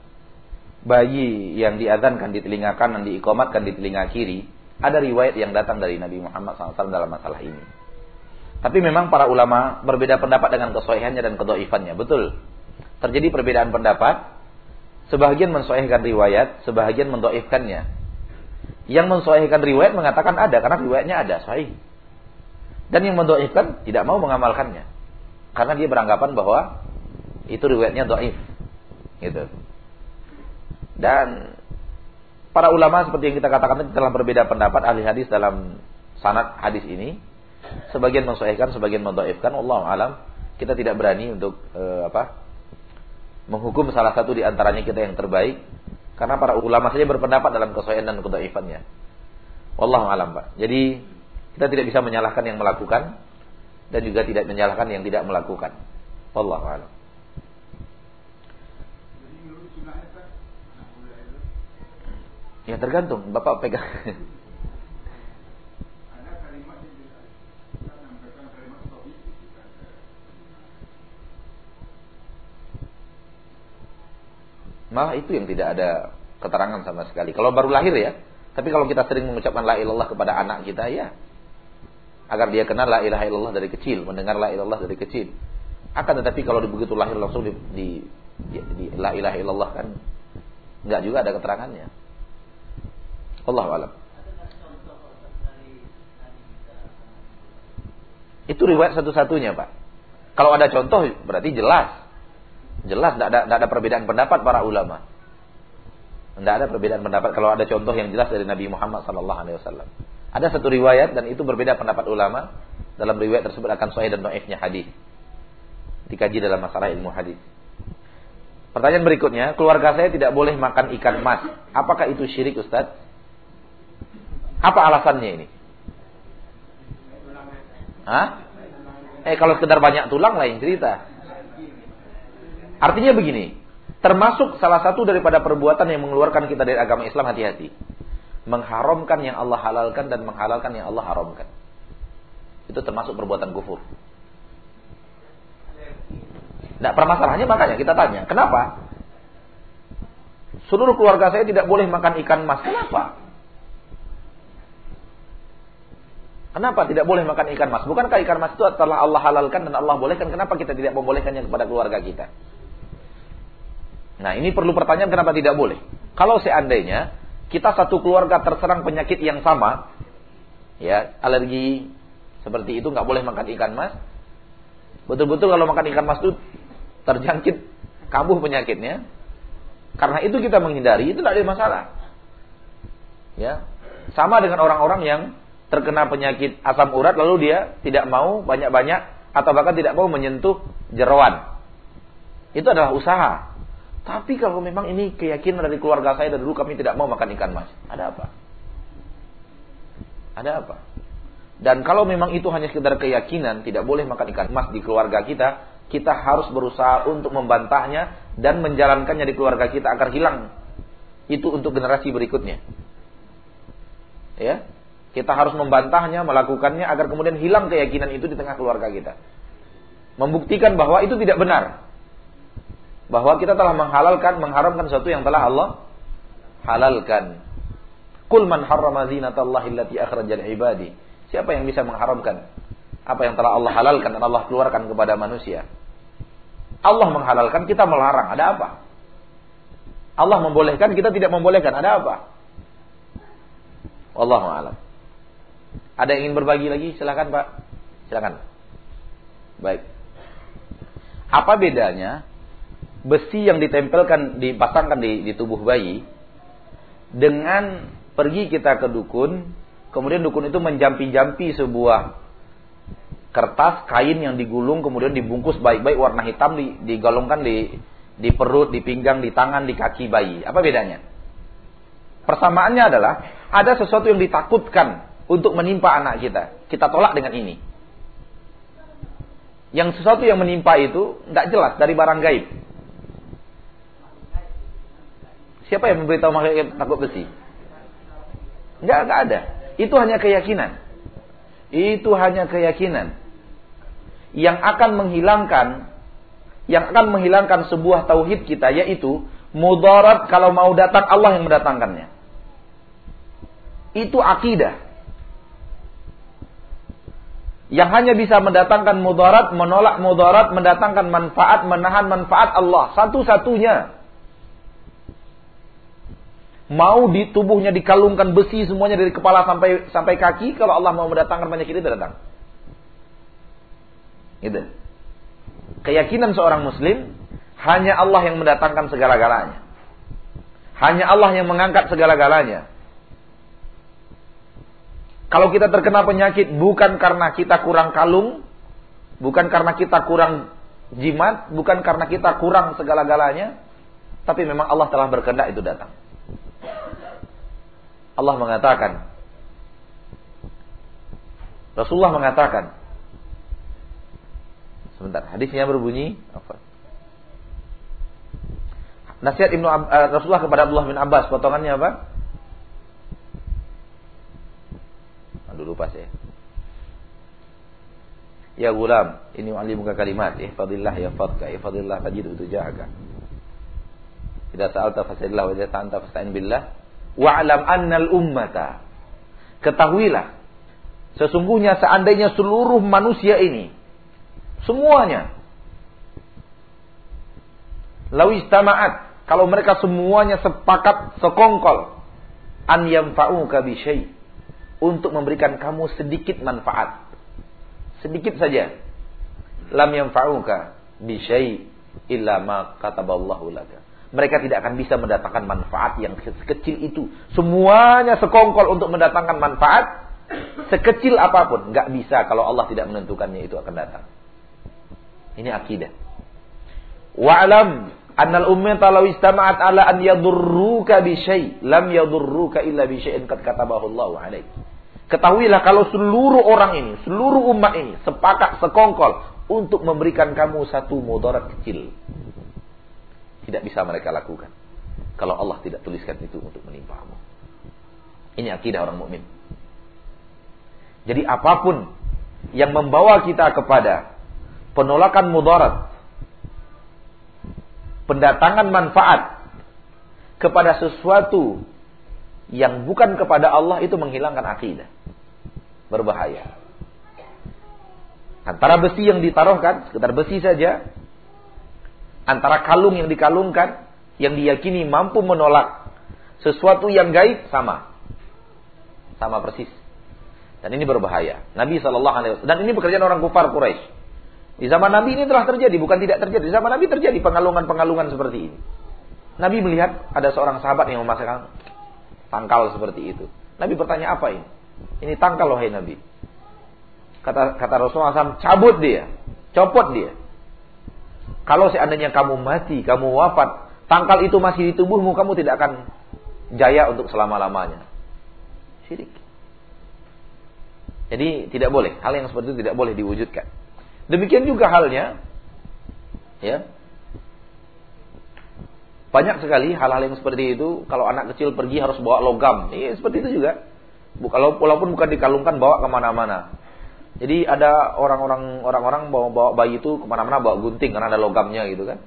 bayi yang diazankan di telinga kanan diikomatkan di telinga kiri, ada riwayat yang datang dari Nabi Muhammad SAW dalam masalah ini. Tapi memang para ulama berbeda pendapat dengan kesohihannya dan kedoifannya. Betul. Terjadi perbedaan pendapat. Sebahagian mensohihkan riwayat, sebahagian mendoifkannya. Yang mensohihkan riwayat mengatakan ada, karena riwayatnya ada, sahih. Dan yang mendoifkan tidak mau mengamalkannya. Karena dia beranggapan bahwa itu riwayatnya doif. Gitu. Dan para ulama seperti yang kita katakan tadi telah berbeda pendapat ahli hadis dalam sanad hadis ini. Sebagian mensahihkan, sebagian mendoifkan. Allah alam. Kita tidak berani untuk e, apa menghukum salah satu di antaranya kita yang terbaik karena para ulama saja berpendapat dalam kesahihan dan kedaifannya. Allah alam, Pak. Jadi kita tidak bisa menyalahkan yang melakukan dan juga tidak menyalahkan yang tidak melakukan. Allah alam. Ya tergantung, Bapak pegang. Malah itu yang tidak ada keterangan sama sekali. Kalau baru lahir ya. Tapi kalau kita sering mengucapkan la ilallah kepada anak kita ya. Agar dia kenal la ilaha illallah dari kecil. Mendengar la ilallah dari kecil. Akan tetapi kalau begitu lahir langsung di, di, di, di la ilaha illallah kan. Enggak juga ada keterangannya. Allah alam. Itu riwayat satu-satunya Pak. Kalau ada contoh berarti jelas. Jelas tidak ada, ada perbedaan pendapat para ulama. Tidak ada perbedaan pendapat kalau ada contoh yang jelas dari Nabi Muhammad SAW. Ada satu riwayat dan itu berbeda pendapat ulama. Dalam riwayat tersebut akan sahih dan naifnya hadis. Dikaji dalam masalah ilmu hadis. Pertanyaan berikutnya, keluarga saya tidak boleh makan ikan mas. Apakah itu syirik Ustaz? Apa alasannya ini? Hah? Eh kalau sekedar banyak tulang lain cerita. Artinya begini, termasuk salah satu daripada perbuatan yang mengeluarkan kita dari agama Islam hati-hati. Mengharamkan yang Allah halalkan dan menghalalkan yang Allah haramkan. Itu termasuk perbuatan kufur. Nah, permasalahannya makanya kita tanya, kenapa? Seluruh keluarga saya tidak boleh makan ikan mas. Kenapa? Kenapa tidak boleh makan ikan mas? Bukankah ikan mas itu telah Allah halalkan dan Allah bolehkan? Kenapa kita tidak membolehkannya kepada keluarga kita? Nah ini perlu pertanyaan kenapa tidak boleh? Kalau seandainya kita satu keluarga terserang penyakit yang sama, ya alergi seperti itu nggak boleh makan ikan mas. Betul-betul kalau makan ikan mas itu terjangkit kambuh penyakitnya. Karena itu kita menghindari itu tidak ada masalah. Ya, sama dengan orang-orang yang terkena penyakit asam urat lalu dia tidak mau banyak-banyak atau bahkan tidak mau menyentuh jeroan. Itu adalah usaha. Tapi kalau memang ini keyakinan dari keluarga saya dari dulu kami tidak mau makan ikan mas. Ada apa? Ada apa? Dan kalau memang itu hanya sekedar keyakinan tidak boleh makan ikan mas di keluarga kita, kita harus berusaha untuk membantahnya dan menjalankannya di keluarga kita agar hilang itu untuk generasi berikutnya. Ya, kita harus membantahnya, melakukannya agar kemudian hilang keyakinan itu di tengah keluarga kita. Membuktikan bahwa itu tidak benar. Bahwa kita telah menghalalkan, mengharamkan sesuatu yang telah Allah halalkan. Kul man harrama zinatallahi allati akhrajal ibadi. Siapa yang bisa mengharamkan apa yang telah Allah halalkan dan Allah keluarkan kepada manusia? Allah menghalalkan, kita melarang. Ada apa? Allah membolehkan, kita tidak membolehkan. Ada apa? Wallahu a'lam. Ada yang ingin berbagi lagi? Silakan Pak. Silakan. Baik. Apa bedanya besi yang ditempelkan, dipasangkan di, di tubuh bayi dengan pergi kita ke dukun, kemudian dukun itu menjampi-jampi sebuah kertas kain yang digulung kemudian dibungkus baik-baik warna hitam digolongkan di di perut, di pinggang, di tangan, di kaki bayi. Apa bedanya? Persamaannya adalah ada sesuatu yang ditakutkan untuk menimpa anak kita. Kita tolak dengan ini. Yang sesuatu yang menimpa itu tidak jelas dari barang gaib. Siapa yang memberitahu makhluk takut besi? Enggak, enggak ada. Itu hanya keyakinan. Itu hanya keyakinan. Yang akan menghilangkan yang akan menghilangkan sebuah tauhid kita yaitu Mudarat kalau mau datang Allah yang mendatangkannya. Itu akidah. Yang hanya bisa mendatangkan mudarat, menolak mudarat, mendatangkan manfaat, menahan manfaat Allah. Satu-satunya. Mau di tubuhnya dikalungkan besi semuanya dari kepala sampai sampai kaki, kalau Allah mau mendatangkan penyakit itu datang. Gitu. Keyakinan seorang muslim hanya Allah yang mendatangkan segala-galanya. Hanya Allah yang mengangkat segala-galanya. Kalau kita terkena penyakit bukan karena kita kurang kalung, bukan karena kita kurang jimat, bukan karena kita kurang segala-galanya, tapi memang Allah telah berkehendak itu datang. Allah mengatakan Rasulullah mengatakan Sebentar, hadisnya berbunyi apa? Nasihat Ibnu uh, Rasulullah kepada Abdullah bin Abbas potongannya apa? Aduh lupa saya. Ya gulam, ini muka kalimat, ihfadillah yafadka, ihfadillah tajid tujahaka. Idza sa'alta fas'alillah wa idza ta'anta fasta'in billah. Wa'lam annal ummata. Ketahuilah sesungguhnya seandainya seluruh manusia ini semuanya Lawi istama'at kalau mereka semuanya sepakat sekongkol an yanfa'uka bi untuk memberikan kamu sedikit manfaat. Sedikit saja. Lam yanfa'uka bi illa ma kataballahu laka. Mereka tidak akan bisa mendatangkan manfaat yang sekecil itu. Semuanya sekongkol untuk mendatangkan manfaat sekecil apa pun, nggak bisa kalau Allah tidak menentukannya itu akan datang. Ini akidah. Wa'lam Annal ummata law istama'at ala an yadurruka bi syai, lam yadurruka illa bi syai'in qad katabahu Allah alaik. Ketahuilah kalau seluruh orang ini, seluruh umat ini sepakat sekongkol untuk memberikan kamu satu mudarat kecil. Tidak bisa mereka lakukan kalau Allah tidak tuliskan itu untuk menimpamu. Ini akidah orang mukmin. Jadi apa pun yang membawa kita kepada penolakan mudarat, pendatangan manfaat kepada sesuatu yang bukan kepada Allah itu menghilangkan akidah. Berbahaya. Antara besi yang ditaruhkan, sekitar besi saja, antara kalung yang dikalungkan, yang diyakini mampu menolak sesuatu yang gaib sama. Sama persis. Dan ini berbahaya. Nabi Shallallahu Alaihi Wasallam dan ini pekerjaan orang kufar Quraisy. Di zaman Nabi ini telah terjadi, bukan tidak terjadi. Di zaman Nabi terjadi pengalungan-pengalungan seperti ini. Nabi melihat ada seorang sahabat yang memasakkan tangkal seperti itu. Nabi bertanya apa ini? Ini tangkal wahai Nabi. Kata kata Rasulullah SAW, cabut dia, copot dia. Kalau seandainya kamu mati, kamu wafat, tangkal itu masih di tubuhmu, kamu tidak akan jaya untuk selama-lamanya. Syirik. Jadi tidak boleh, hal yang seperti itu tidak boleh diwujudkan. Demikian juga halnya ya. Banyak sekali hal-hal yang seperti itu kalau anak kecil pergi harus bawa logam. Iya, seperti itu juga. Kalau walaupun bukan dikalungkan bawa ke mana-mana. Jadi ada orang-orang orang-orang bawa bawa bayi itu ke mana-mana bawa gunting karena ada logamnya gitu kan.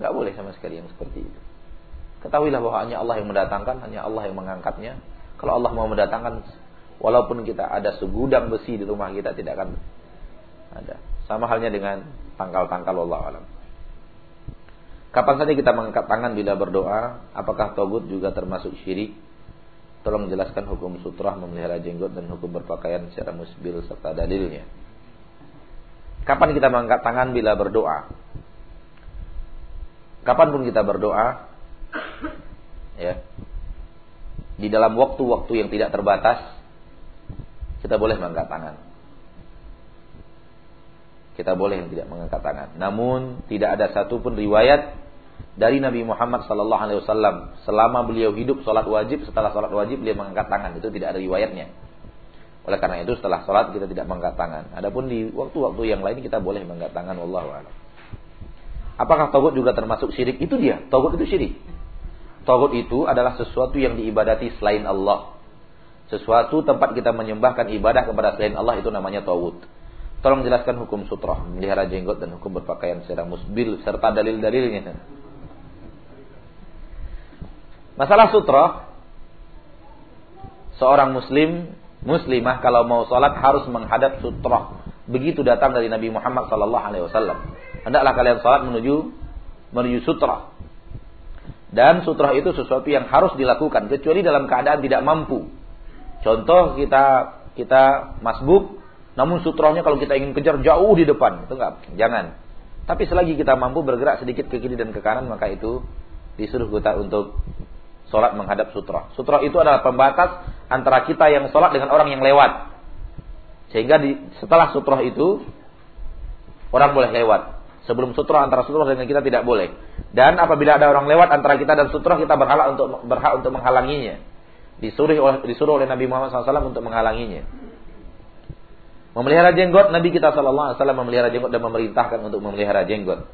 Nggak boleh sama sekali yang seperti itu. Ketahuilah bahwa hanya Allah yang mendatangkan, hanya Allah yang mengangkatnya. Kalau Allah mau mendatangkan, walaupun kita ada segudang besi di rumah kita tidak akan ada. Sama halnya dengan tangkal-tangkal Allah alam. Kapan saja kita mengangkat tangan bila berdoa, apakah togut juga termasuk syirik? Tolong jelaskan hukum sutrah memelihara jenggot dan hukum berpakaian secara musbil serta dalilnya. Kapan kita mengangkat tangan bila berdoa? Kapan pun kita berdoa, ya, di dalam waktu-waktu yang tidak terbatas, kita boleh mengangkat tangan kita boleh yang tidak mengangkat tangan. Namun tidak ada satupun riwayat dari Nabi Muhammad sallallahu alaihi wasallam selama beliau hidup salat wajib setelah salat wajib beliau mengangkat tangan itu tidak ada riwayatnya. Oleh karena itu setelah salat kita tidak mengangkat tangan. Adapun di waktu-waktu yang lain kita boleh mengangkat tangan wallahu a'lam. Apakah togut juga termasuk syirik? Itu dia, togut itu syirik. Togut itu adalah sesuatu yang diibadati selain Allah. Sesuatu tempat kita menyembahkan ibadah kepada selain Allah itu namanya togut. Tolong jelaskan hukum sutroh, melihara jenggot dan hukum berpakaian secara musbil serta dalil-dalilnya. Masalah sutra, seorang muslim, muslimah kalau mau sholat harus menghadap sutra. Begitu datang dari Nabi Muhammad wasallam. Hendaklah kalian sholat menuju menuju sutra. Dan sutra itu sesuatu yang harus dilakukan kecuali dalam keadaan tidak mampu. Contoh kita kita masbuk namun sutrohnya kalau kita ingin kejar jauh di depan, itu enggak, jangan. Tapi selagi kita mampu bergerak sedikit ke kiri dan ke kanan maka itu disuruh kita untuk sholat menghadap sutra. Sutra itu adalah pembatas antara kita yang sholat dengan orang yang lewat. Sehingga di, setelah sutra itu orang boleh lewat. Sebelum sutra antara sutra dengan kita tidak boleh. Dan apabila ada orang lewat antara kita dan sutra kita berhak untuk berhak untuk menghalanginya. Disuruh oleh disuruh oleh Nabi Muhammad SAW untuk menghalanginya. Memelihara jenggot Nabi kita wasallam memelihara jenggot dan memerintahkan untuk memelihara jenggot.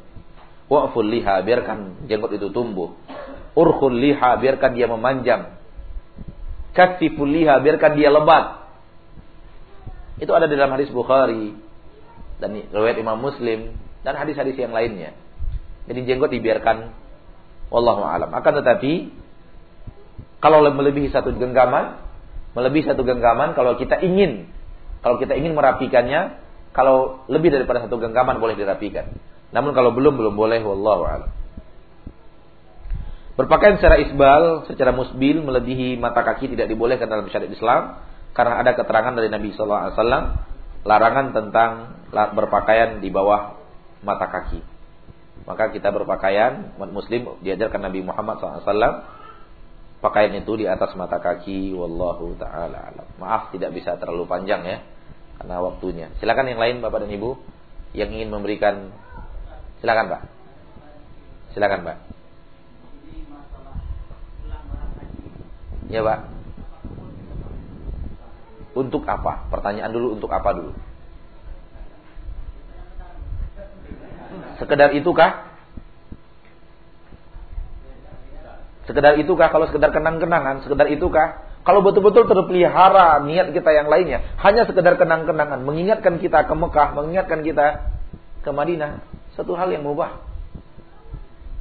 Wa'ful liha biarkan jenggot itu tumbuh. Urkhul liha biarkan dia memanjang. Katiful liha biarkan dia lebat. Itu ada dalam hadis Bukhari dan riwayat Imam Muslim dan hadis-hadis yang lainnya. Jadi jenggot dibiarkan wallahu alam. Akan tetapi kalau melebihi satu genggaman, melebihi satu genggaman kalau kita ingin kalau kita ingin merapikannya, kalau lebih daripada satu genggaman boleh dirapikan. Namun kalau belum belum boleh wallahu a'lam. Berpakaian secara isbal, secara musbil melebihi mata kaki tidak dibolehkan dalam syariat Islam karena ada keterangan dari Nabi wasallam larangan tentang berpakaian di bawah mata kaki. Maka kita berpakaian muslim diajarkan Nabi Muhammad SAW pakaian itu di atas mata kaki wallahu taala alam. Maaf tidak bisa terlalu panjang ya karena waktunya. Silakan yang lain Bapak dan Ibu yang ingin memberikan silakan Pak. Silakan Pak. Ya Pak. Untuk apa? Pertanyaan dulu untuk apa dulu? Sekedar itukah? Sekedar itukah? Kalau sekedar kenang-kenangan, sekedar itukah? Kalau betul-betul terpelihara niat kita yang lainnya, hanya sekedar kenang-kenangan, mengingatkan kita ke Mekah, mengingatkan kita ke Madinah, satu hal yang mubah.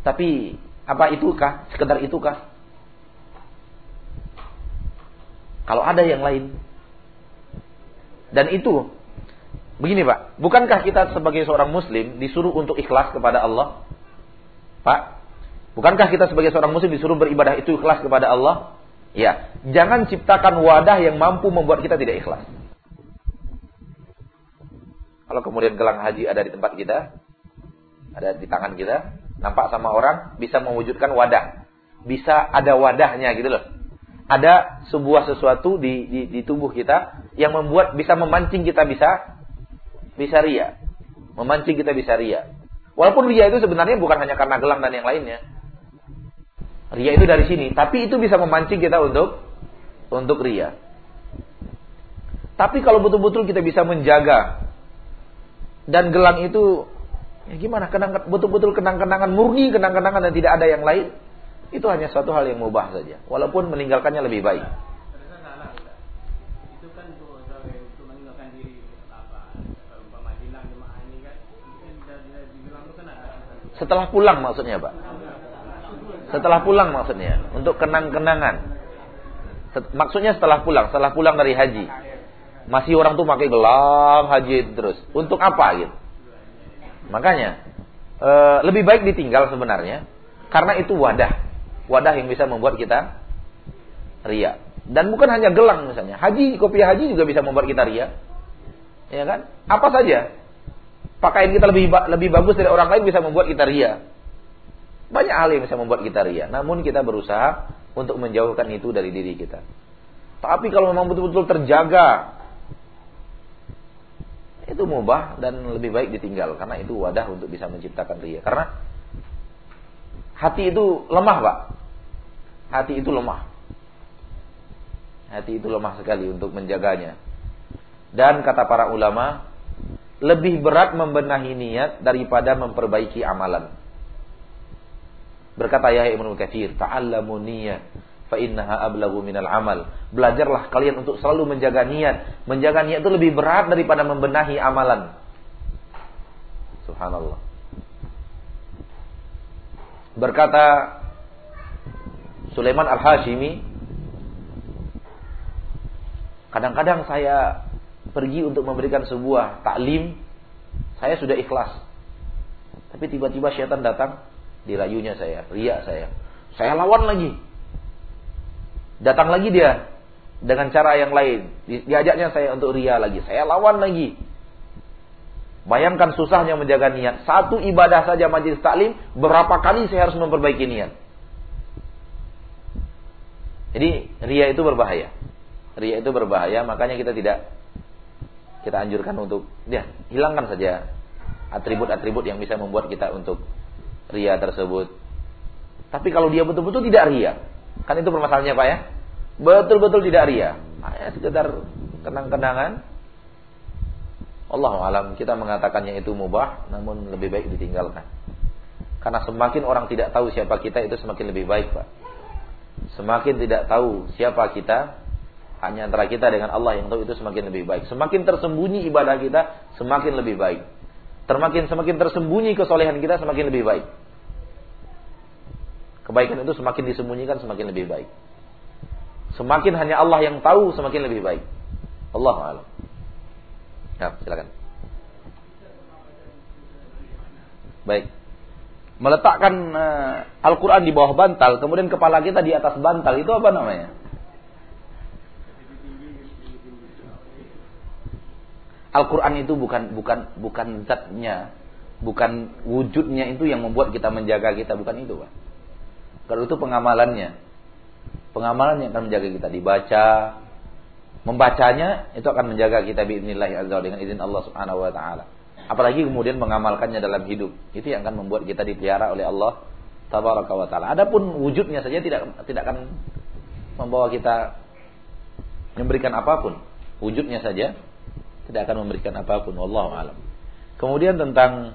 Tapi apa itukah? Sekedar itukah? Kalau ada yang lain. Dan itu begini, Pak. Bukankah kita sebagai seorang muslim disuruh untuk ikhlas kepada Allah? Pak, Bukankah kita sebagai seorang muslim disuruh beribadah itu ikhlas kepada Allah? Ya, jangan ciptakan wadah yang mampu membuat kita tidak ikhlas. Kalau kemudian gelang haji ada di tempat kita, ada di tangan kita, nampak sama orang, bisa mewujudkan wadah. Bisa ada wadahnya gitu loh. Ada sebuah sesuatu di, di, di tubuh kita yang membuat bisa memancing kita bisa bisa ria. Memancing kita bisa ria. Walaupun ria itu sebenarnya bukan hanya karena gelang dan yang lainnya. Ria itu dari sini, tapi itu bisa memancing kita untuk untuk ria. Tapi kalau betul-betul kita bisa menjaga dan gelang itu ya gimana kenang betul-betul kenang-kenangan murni kenang-kenangan dan tidak ada yang lain itu hanya suatu hal yang mubah saja walaupun meninggalkannya lebih baik setelah pulang maksudnya pak setelah pulang maksudnya, untuk kenang-kenangan. Maksudnya setelah pulang, setelah pulang dari haji. Masih orang tuh pakai gelang haji terus. Untuk apa gitu? Makanya e, lebih baik ditinggal sebenarnya karena itu wadah. Wadah yang bisa membuat kita ria. Dan bukan hanya gelang misalnya. Haji, kopi haji juga bisa membuat kita ria. Ya kan? Apa saja. Pakaian kita lebih lebih bagus dari orang lain bisa membuat kita ria. Banyak hal yang bisa membuat kita ria. Namun kita berusaha untuk menjauhkan itu dari diri kita. Tapi kalau memang betul-betul terjaga, itu mubah dan lebih baik ditinggal karena itu wadah untuk bisa menciptakan ria. Karena hati itu lemah, Pak. Hati itu lemah. Hati itu lemah sekali untuk menjaganya. Dan kata para ulama, lebih berat membenahi niat daripada memperbaiki amalan. Berkata Yahya Ibnu Katsir, "Ta'allamu niyyah fa innaha ablaghu minal amal." Belajarlah kalian untuk selalu menjaga niat. Menjaga niat itu lebih berat daripada membenahi amalan. Subhanallah. Berkata Sulaiman Al-Hashimi kadang-kadang saya pergi untuk memberikan sebuah taklim, saya sudah ikhlas. Tapi tiba-tiba syaitan datang, dirayunya saya, riak saya. Saya lawan lagi. Datang lagi dia dengan cara yang lain. Diajaknya saya untuk ria lagi. Saya lawan lagi. Bayangkan susahnya menjaga niat. Satu ibadah saja majlis taklim, berapa kali saya harus memperbaiki niat. Jadi ria itu berbahaya. Ria itu berbahaya, makanya kita tidak kita anjurkan untuk ya hilangkan saja atribut-atribut yang bisa membuat kita untuk ria tersebut. Tapi kalau dia betul-betul tidak ria, kan itu permasalahannya Pak ya? Betul-betul tidak ria. Hanya sekedar kenang-kenangan, Allah alam kita mengatakannya itu mubah namun lebih baik ditinggalkan. Karena semakin orang tidak tahu siapa kita itu semakin lebih baik, Pak. Semakin tidak tahu siapa kita, hanya antara kita dengan Allah yang tahu itu semakin lebih baik. Semakin tersembunyi ibadah kita, semakin lebih baik. Termakin semakin tersembunyi kesolehan kita semakin lebih baik. Kebaikan itu semakin disembunyikan semakin lebih baik. Semakin hanya Allah yang tahu semakin lebih baik. Allah alam. Ya, silakan. Baik. Meletakkan uh, Al-Quran di bawah bantal, kemudian kepala kita di atas bantal, itu apa namanya? Al-Quran itu bukan bukan bukan zatnya, bukan wujudnya itu yang membuat kita menjaga kita, bukan itu, Pak. Kalau itu pengamalannya. Pengamalan yang akan menjaga kita dibaca, membacanya itu akan menjaga kita biidznillah azza dengan izin Allah Subhanahu wa taala. Apalagi kemudian mengamalkannya dalam hidup. Itu yang akan membuat kita dipelihara oleh Allah tabaraka wa taala. Adapun wujudnya saja tidak tidak akan membawa kita memberikan apa pun. Wujudnya saja tidak akan memberikan apa pun. Wallahu alam. Kemudian tentang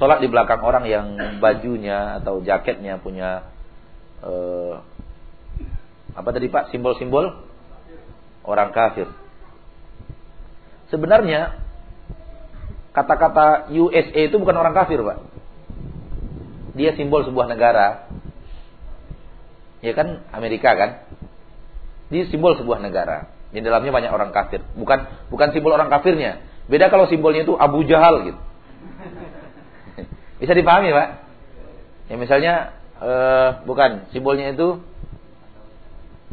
sholat di belakang orang yang bajunya atau jaketnya punya uh, apa tadi Pak simbol-simbol orang kafir. Sebenarnya kata-kata USA itu bukan orang kafir, Pak. Dia simbol sebuah negara. Ya kan Amerika kan? Dia simbol sebuah negara. Di dalamnya banyak orang kafir. Bukan bukan simbol orang kafirnya. Beda kalau simbolnya itu Abu Jahal gitu. Bisa dipahami, Pak? Ya misalnya uh, bukan simbolnya itu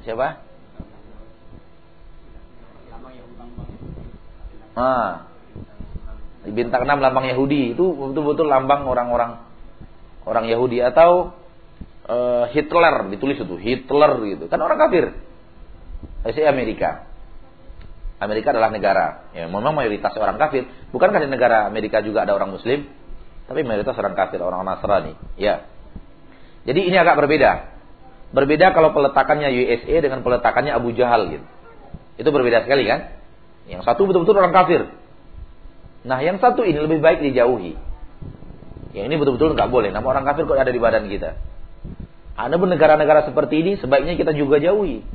siapa? Ah. Bintang 6 lambang Yahudi itu betul-betul lambang orang-orang orang Yahudi atau uh, Hitler ditulis itu Hitler gitu kan orang kafir. Saya Amerika. Amerika adalah negara ya memang mayoritas orang kafir. Bukankah di negara Amerika juga ada orang Muslim? Tapi mayoritas orang kafir, orang Nasrani. Ya. Jadi ini agak berbeda. Berbeda kalau peletakannya USA dengan peletakannya Abu Jahal gitu. Itu berbeda sekali kan? Yang satu betul-betul orang kafir. Nah, yang satu ini lebih baik dijauhi. Yang ini betul-betul nggak boleh. Nama orang kafir kok ada di badan kita. Ada pun negara-negara seperti ini sebaiknya kita juga jauhi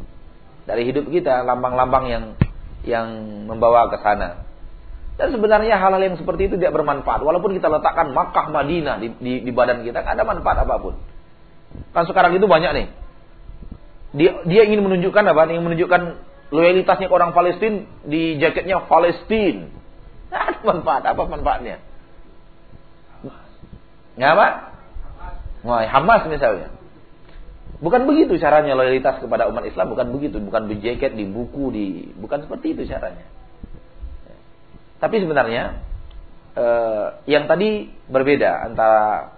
dari hidup kita lambang-lambang yang yang membawa ke sana. Dan sebenarnya hal-hal yang seperti itu tidak bermanfaat. Walaupun kita letakkan Makkah, Madinah di, di, di badan kita, nggak ada manfaat apa pun. Kan sekarang itu banyak nih. Dia, dia ingin menunjukkan apa? Ingin menunjukkan loyalitasnya ke orang Palestina di jaketnya Palestina. Nah, ada manfaat apa manfaatnya? Nggak apa? Wah, Hamas misalnya. Bukan begitu caranya loyalitas kepada umat Islam, bukan begitu, bukan di jaket, di buku, di bukan seperti itu caranya. Tapi sebenarnya eh, yang tadi berbeda antara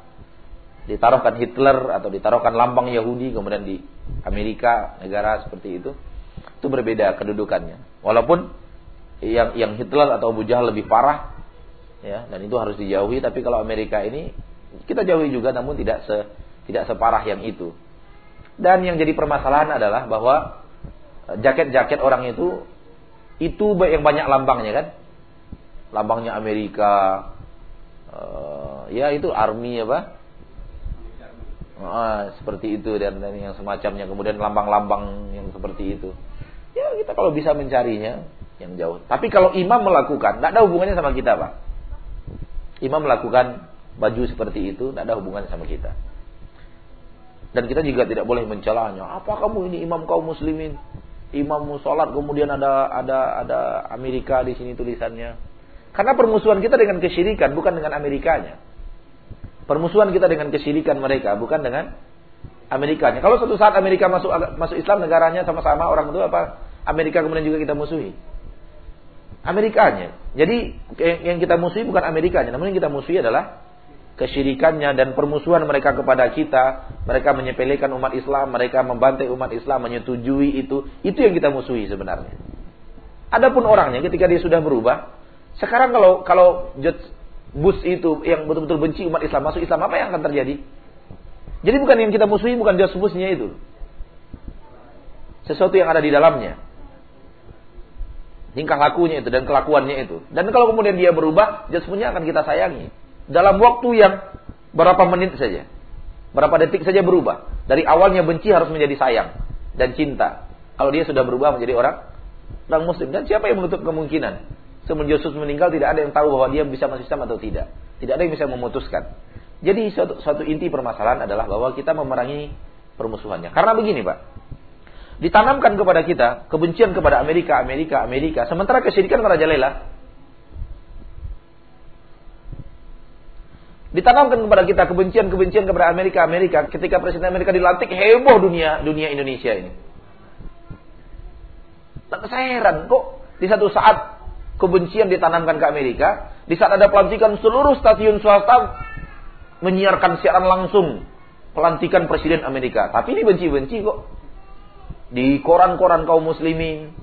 ditaruhkan Hitler atau ditaruhkan lambang Yahudi kemudian di Amerika negara seperti itu itu berbeda kedudukannya. Walaupun yang yang Hitler atau Abu Jahal lebih parah ya dan itu harus dijauhi tapi kalau Amerika ini kita jauhi juga namun tidak se tidak separah yang itu. Dan yang jadi permasalahan adalah bahwa eh, jaket-jaket orang itu itu yang banyak lambangnya kan. Lambangnya Amerika uh, ya itu army apa? Uh, seperti itu dan, dan yang semacamnya kemudian lambang-lambang yang seperti itu. Ya kita kalau bisa mencarinya yang jauh. Tapi kalau imam melakukan, tidak ada hubungannya sama kita pak. Imam melakukan baju seperti itu, tidak ada hubungannya sama kita. Dan kita juga tidak boleh mencelanya. Apa kamu ini imam kaum muslimin? Imam musolat kemudian ada ada ada Amerika di sini tulisannya. Karena permusuhan kita dengan kesyirikan bukan dengan Amerikanya. Permusuhan kita dengan kesyirikan mereka bukan dengan Amerikanya. Kalau suatu saat Amerika masuk masuk Islam negaranya sama-sama orang itu apa? Amerika kemudian juga kita musuhi. Amerikanya. Jadi yang kita musuhi bukan Amerikanya, namun yang kita musuhi adalah kesyirikannya dan permusuhan mereka kepada kita, mereka menyepelekan umat Islam, mereka membantai umat Islam, menyetujui itu, itu yang kita musuhi sebenarnya. Adapun orangnya ketika dia sudah berubah, sekarang kalau kalau Bush itu yang betul-betul benci umat Islam masuk Islam, apa yang akan terjadi? Jadi bukan yang kita musuhi bukan George Bushnya itu. Sesuatu yang ada di dalamnya. Tingkah lakunya itu dan kelakuannya itu. Dan kalau kemudian dia berubah, Bushnya akan kita sayangi dalam waktu yang berapa menit saja. Berapa detik saja berubah. Dari awalnya benci harus menjadi sayang dan cinta. Kalau dia sudah berubah menjadi orang orang muslim dan siapa yang menutup kemungkinan semenjak Yesus meninggal tidak ada yang tahu bahwa dia bisa masuk Islam atau tidak. Tidak ada yang bisa memutuskan. Jadi suatu, suatu inti permasalahan adalah bahwa kita memerangi permusuhannya. Karena begini, Pak. Ditanamkan kepada kita kebencian kepada Amerika, Amerika, Amerika, sementara kesyirikan merajalela. Ditanamkan kepada kita kebencian-kebencian kepada Amerika, Amerika. Ketika Presiden Amerika dilantik, heboh dunia dunia Indonesia ini. Dan saya heran, kok di satu saat kebencian ditanamkan ke Amerika, di saat ada pelantikan seluruh stasiun swasta menyiarkan siaran langsung pelantikan Presiden Amerika. Tapi ini benci-benci kok. Di koran-koran kaum muslimin.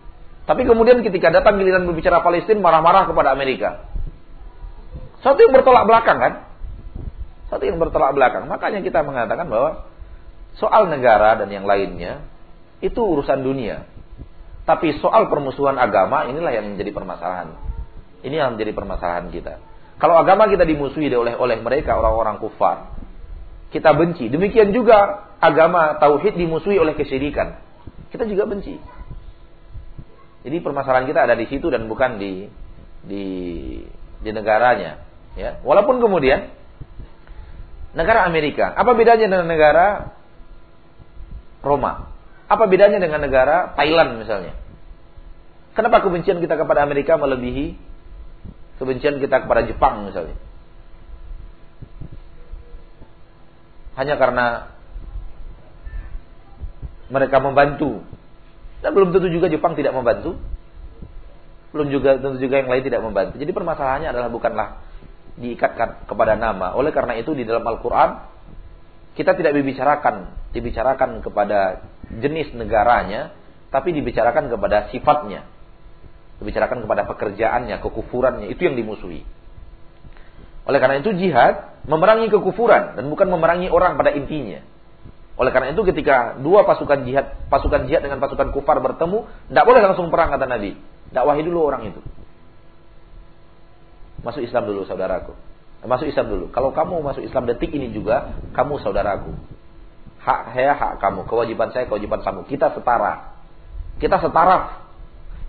Tapi kemudian ketika datang giliran berbicara Palestina marah-marah kepada Amerika. Satu yang bertolak belakang kan? Satu yang bertolak belakang. Makanya kita mengatakan bahwa soal negara dan yang lainnya itu urusan dunia. Tapi soal permusuhan agama inilah yang menjadi permasalahan. Ini yang menjadi permasalahan kita. Kalau agama kita dimusuhi oleh oleh mereka orang-orang kufar, kita benci. Demikian juga agama tauhid dimusuhi oleh kesyirikan. Kita juga benci. Jadi permasalahan kita ada di situ dan bukan di di di negaranya, ya. Walaupun kemudian negara Amerika. Apa bedanya dengan negara Roma? Apa bedanya dengan negara Thailand misalnya? Kenapa kebencian kita kepada Amerika melebihi kebencian kita kepada Jepang misalnya? Hanya karena mereka membantu. Dan belum tentu juga Jepang tidak membantu. Belum juga tentu juga yang lain tidak membantu. Jadi permasalahannya adalah bukanlah diikatkan kepada nama. Oleh karena itu di dalam Al-Qur'an kita tidak dibicarakan dibicarakan kepada jenis negaranya, tapi dibicarakan kepada sifatnya. Dibicarakan kepada pekerjaannya, kekufurannya, itu yang dimusuhi. Oleh karena itu jihad memerangi kekufuran dan bukan memerangi orang pada intinya. Oleh karena itu ketika dua pasukan jihad, pasukan jihad dengan pasukan kufar bertemu, tidak boleh langsung perang kata Nabi. Dakwahi dulu orang itu. Masuk Islam dulu saudaraku. Masuk Islam dulu. Kalau kamu masuk Islam detik ini juga, kamu saudaraku. Hak saya, hak kamu. Kewajiban saya, kewajiban kamu. Kita setara. Kita setara.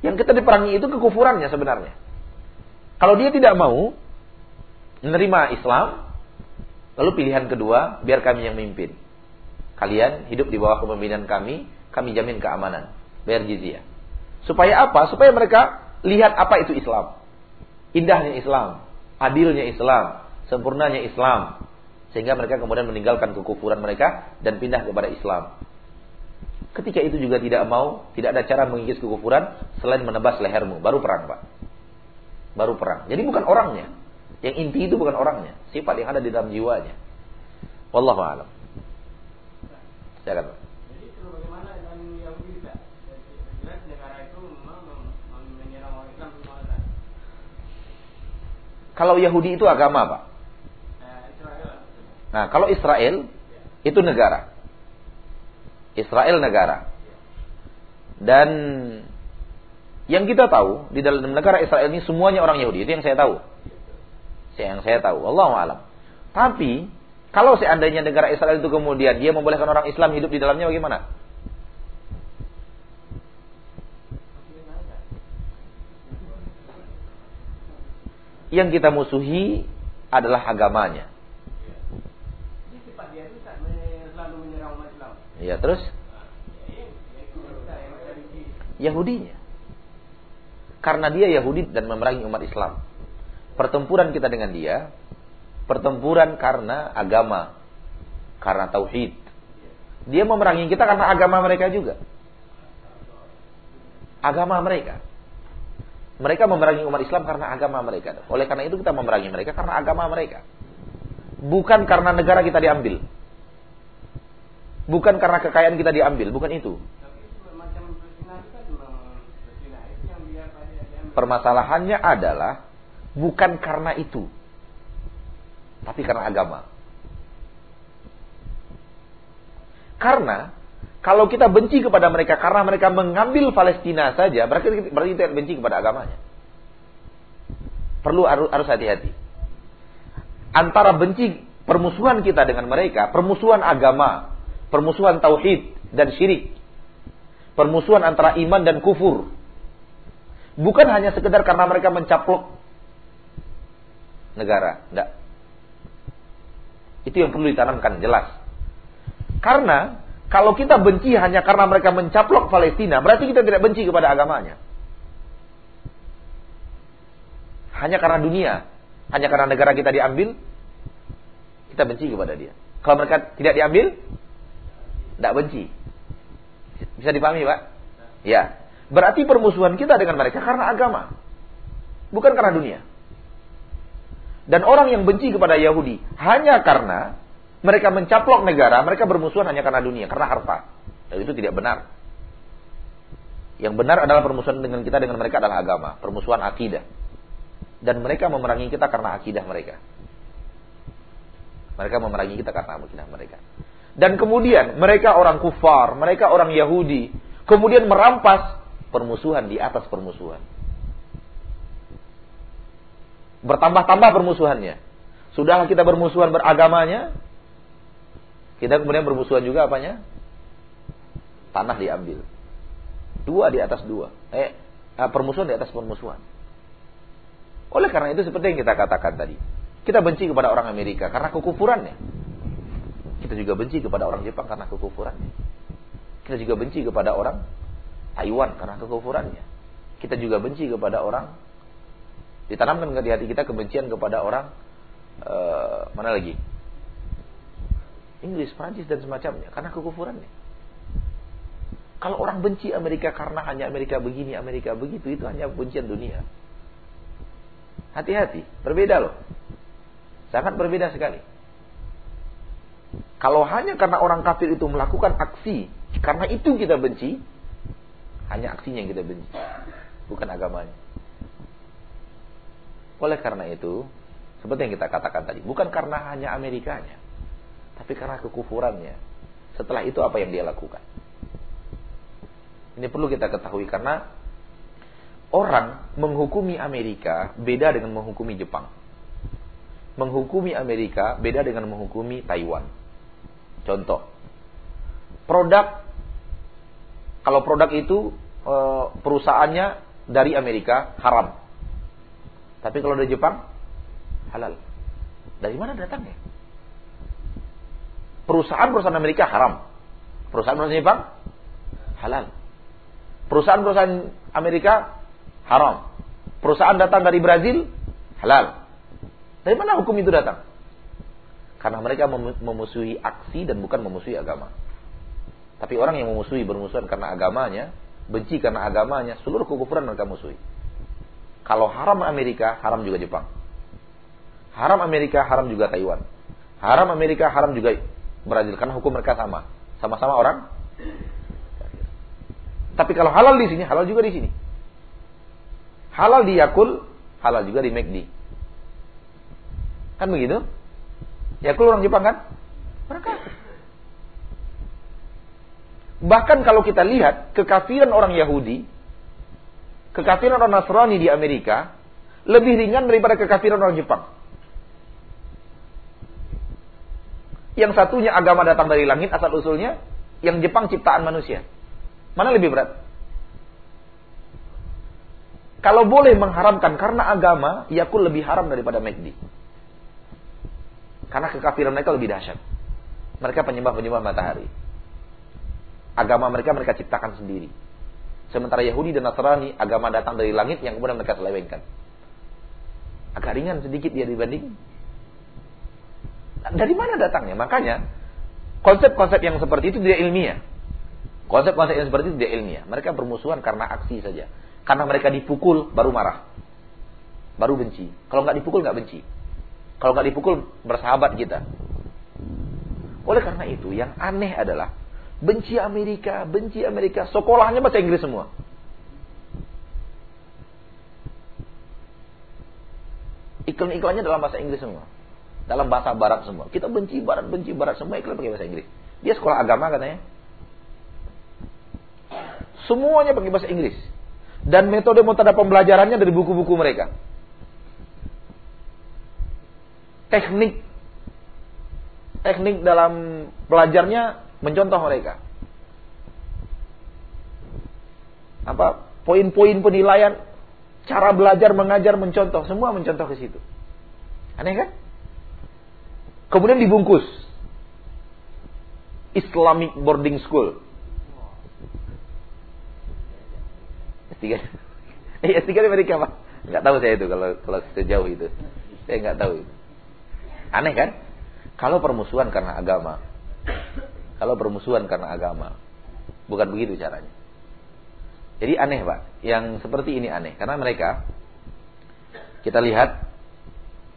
Yang kita diperangi itu kekufurannya sebenarnya. Kalau dia tidak mau menerima Islam, lalu pilihan kedua, biar kami yang mimpin. Kalian hidup di bawah kepemimpinan kami, kami jamin keamanan. Bayar jizyah. Supaya apa? Supaya mereka lihat apa itu Islam indahnya Islam, adilnya Islam, sempurnanya Islam. Sehingga mereka kemudian meninggalkan kekufuran mereka dan pindah kepada Islam. Ketika itu juga tidak mau, tidak ada cara mengikis kekufuran selain menebas lehermu. Baru perang, Pak. Baru perang. Jadi bukan orangnya. Yang inti itu bukan orangnya. Sifat yang ada di dalam jiwanya. Wallahu a'lam. Silakan, Pak. Kalau Yahudi itu agama, Pak. Nah, kalau Israel itu negara. Israel negara. Dan yang kita tahu di dalam negara Israel ini semuanya orang Yahudi. Itu yang saya tahu. Yang saya tahu. Allah alam. Tapi kalau seandainya negara Israel itu kemudian dia membolehkan orang Islam hidup di dalamnya bagaimana? yang kita musuhi adalah agamanya. Ya, terus Yahudinya. Karena dia Yahudi dan memerangi umat Islam. Pertempuran kita dengan dia pertempuran karena agama, karena tauhid. Dia memerangi kita karena agama mereka juga. Agama mereka. Mereka memerangi umat Islam karena agama mereka. Oleh karena itu kita memerangi mereka karena agama mereka. Bukan karena negara kita diambil. Bukan karena kekayaan kita diambil, bukan itu. Permasalahannya adalah bukan karena itu, tapi karena agama. Karena kalau kita benci kepada mereka karena mereka mengambil Palestina saja, berarti berarti kita benci kepada agamanya. Perlu harus hati-hati. Antara benci permusuhan kita dengan mereka, permusuhan agama, permusuhan tauhid dan syirik, permusuhan antara iman dan kufur, Bukan hanya sekedar karena mereka mencaplok negara. Tidak. Itu yang perlu ditanamkan jelas. Karena kalau kita benci hanya karena mereka mencaplok Palestina, berarti kita tidak benci kepada agamanya. Hanya karena dunia, hanya karena negara kita diambil, kita benci kepada dia. Kalau mereka tidak diambil, tidak benci. Bisa dipahami, Pak? Ya. Berarti permusuhan kita dengan mereka karena agama. Bukan karena dunia. Dan orang yang benci kepada Yahudi hanya karena mereka mencaplok negara, mereka bermusuhan hanya karena dunia, karena harta. Dan itu tidak benar. Yang benar adalah permusuhan dengan kita dengan mereka adalah agama, permusuhan akidah. Dan mereka memerangi kita karena akidah mereka. Mereka memerangi kita karena akidah mereka. Dan kemudian mereka orang kufar, mereka orang Yahudi, kemudian merampas permusuhan di atas permusuhan. Bertambah-tambah permusuhannya. Sudah kita bermusuhan beragamanya, kita kemudian bermusuhan juga apanya? Tanah diambil. Dua di atas dua. Eh, eh, permusuhan di atas permusuhan. Oleh karena itu seperti yang kita katakan tadi. Kita benci kepada orang Amerika karena kekufurannya. Kita juga benci kepada orang Jepang karena kekufurannya. Kita juga benci kepada orang Taiwan karena kekufurannya. Kita juga benci kepada orang ditanamkan di hati kita kebencian kepada orang uh, mana lagi? Inggris, Prancis dan semacamnya karena kekufurannya. Kalau orang benci Amerika karena hanya Amerika begini, Amerika begitu, itu hanya kebencian dunia. Hati-hati, berbeda loh. Sangat berbeda sekali. Kalau hanya karena orang kafir itu melakukan aksi, karena itu kita benci, hanya aksinya yang kita benci, bukan agamanya. Oleh karena itu, seperti yang kita katakan tadi, bukan karena hanya Amerikanya, tapi karena kekufurannya. Setelah itu apa yang dia lakukan? Ini perlu kita ketahui karena orang menghukumi Amerika beda dengan menghukumi Jepang. Menghukumi Amerika beda dengan menghukumi Taiwan. Contoh, produk kalau produk itu e, perusahaannya dari Amerika haram. Tapi kalau dari Jepang halal. Dari mana datangnya? Perusahaan-perusahaan Amerika haram. Perusahaan-perusahaan Jepang halal. Perusahaan-perusahaan Amerika haram. Perusahaan datang dari Brazil halal. Dari mana hukum itu datang? Karena mereka memusuhi aksi dan bukan memusuhi agama. Tapi orang yang memusuhi bermusuhan karena agamanya, benci karena agamanya, seluruh kekufuran mereka musuhi. Kalau haram Amerika, haram juga Jepang. Haram Amerika, haram juga Taiwan. Haram Amerika, haram juga Brazil karena hukum mereka sama. Sama-sama orang. Tapi kalau halal di sini, halal juga di sini. Halal di Yakul, halal juga di McD. Kan begitu? Yakul orang Jepang kan? Mereka Bahkan kalau kita lihat kekafiran orang Yahudi, kekafiran orang Nasrani di Amerika lebih ringan daripada kekafiran orang Jepang. Yang satunya agama datang dari langit asal usulnya, yang Jepang ciptaan manusia. Mana lebih berat? Kalau boleh mengharamkan karena agama, Yakul lebih haram daripada McD. Karena kekafiran mereka lebih dahsyat. Mereka penyembah-penyembah matahari. Agama mereka mereka ciptakan sendiri. Sementara Yahudi dan Nasrani agama datang dari langit yang kemudian mereka selewengkan. Agak ringan sedikit dia dibanding. Dari mana datangnya? Makanya konsep-konsep yang seperti itu tidak ilmiah. Konsep-konsep yang seperti itu tidak ilmiah. Mereka bermusuhan karena aksi saja. Karena mereka dipukul baru marah. Baru benci. Kalau nggak dipukul nggak benci. Kalau nggak dipukul bersahabat kita. Oleh karena itu yang aneh adalah benci Amerika, benci Amerika, sekolahnya bahasa Inggris semua. Iklan-iklannya dalam bahasa Inggris semua. Dalam bahasa barat semua. Kita benci barat, benci barat semua iklan pakai bahasa Inggris. Dia sekolah agama katanya. Semuanya pakai bahasa Inggris. Dan metode metode pembelajarannya dari buku-buku mereka. Teknik teknik dalam belajarnya mencontoh mereka. Apa poin-poin penilaian cara belajar mengajar mencontoh semua mencontoh ke situ. Aneh kan? Kemudian dibungkus Islamic boarding school. S3. Eh, S3 di Amerika apa? Enggak tahu saya itu kalau kalau sejauh itu. Saya enggak tahu. Aneh kan? Kalau permusuhan karena agama. Kalau permusuhan karena agama. Bukan begitu caranya. Jadi aneh Pak. Yang seperti ini aneh. Karena mereka. Kita lihat.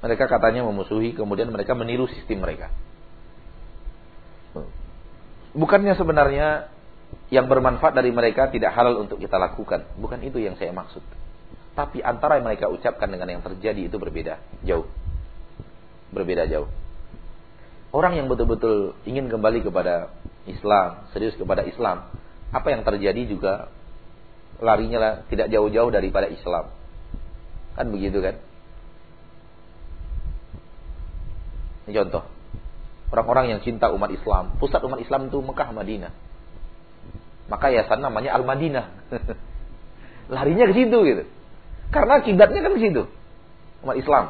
Mereka katanya memusuhi. Kemudian mereka meniru sistem mereka. Bukannya sebenarnya yang bermanfaat dari mereka tidak halal untuk kita lakukan. Bukan itu yang saya maksud. Tapi antara yang mereka ucapkan dengan yang terjadi itu berbeda. Jauh. Berbeda jauh. Orang yang betul-betul ingin kembali kepada Islam, serius kepada Islam, apa yang terjadi juga larinya lah, tidak jauh-jauh daripada Islam. Kan begitu kan? Ini contoh. Orang-orang yang cinta umat Islam. Pusat umat Islam itu Mekah, Madinah. Maka yayasan namanya Al-Madinah. Larinya ke situ gitu. Karena kiblatnya kan ke situ. Umat Islam.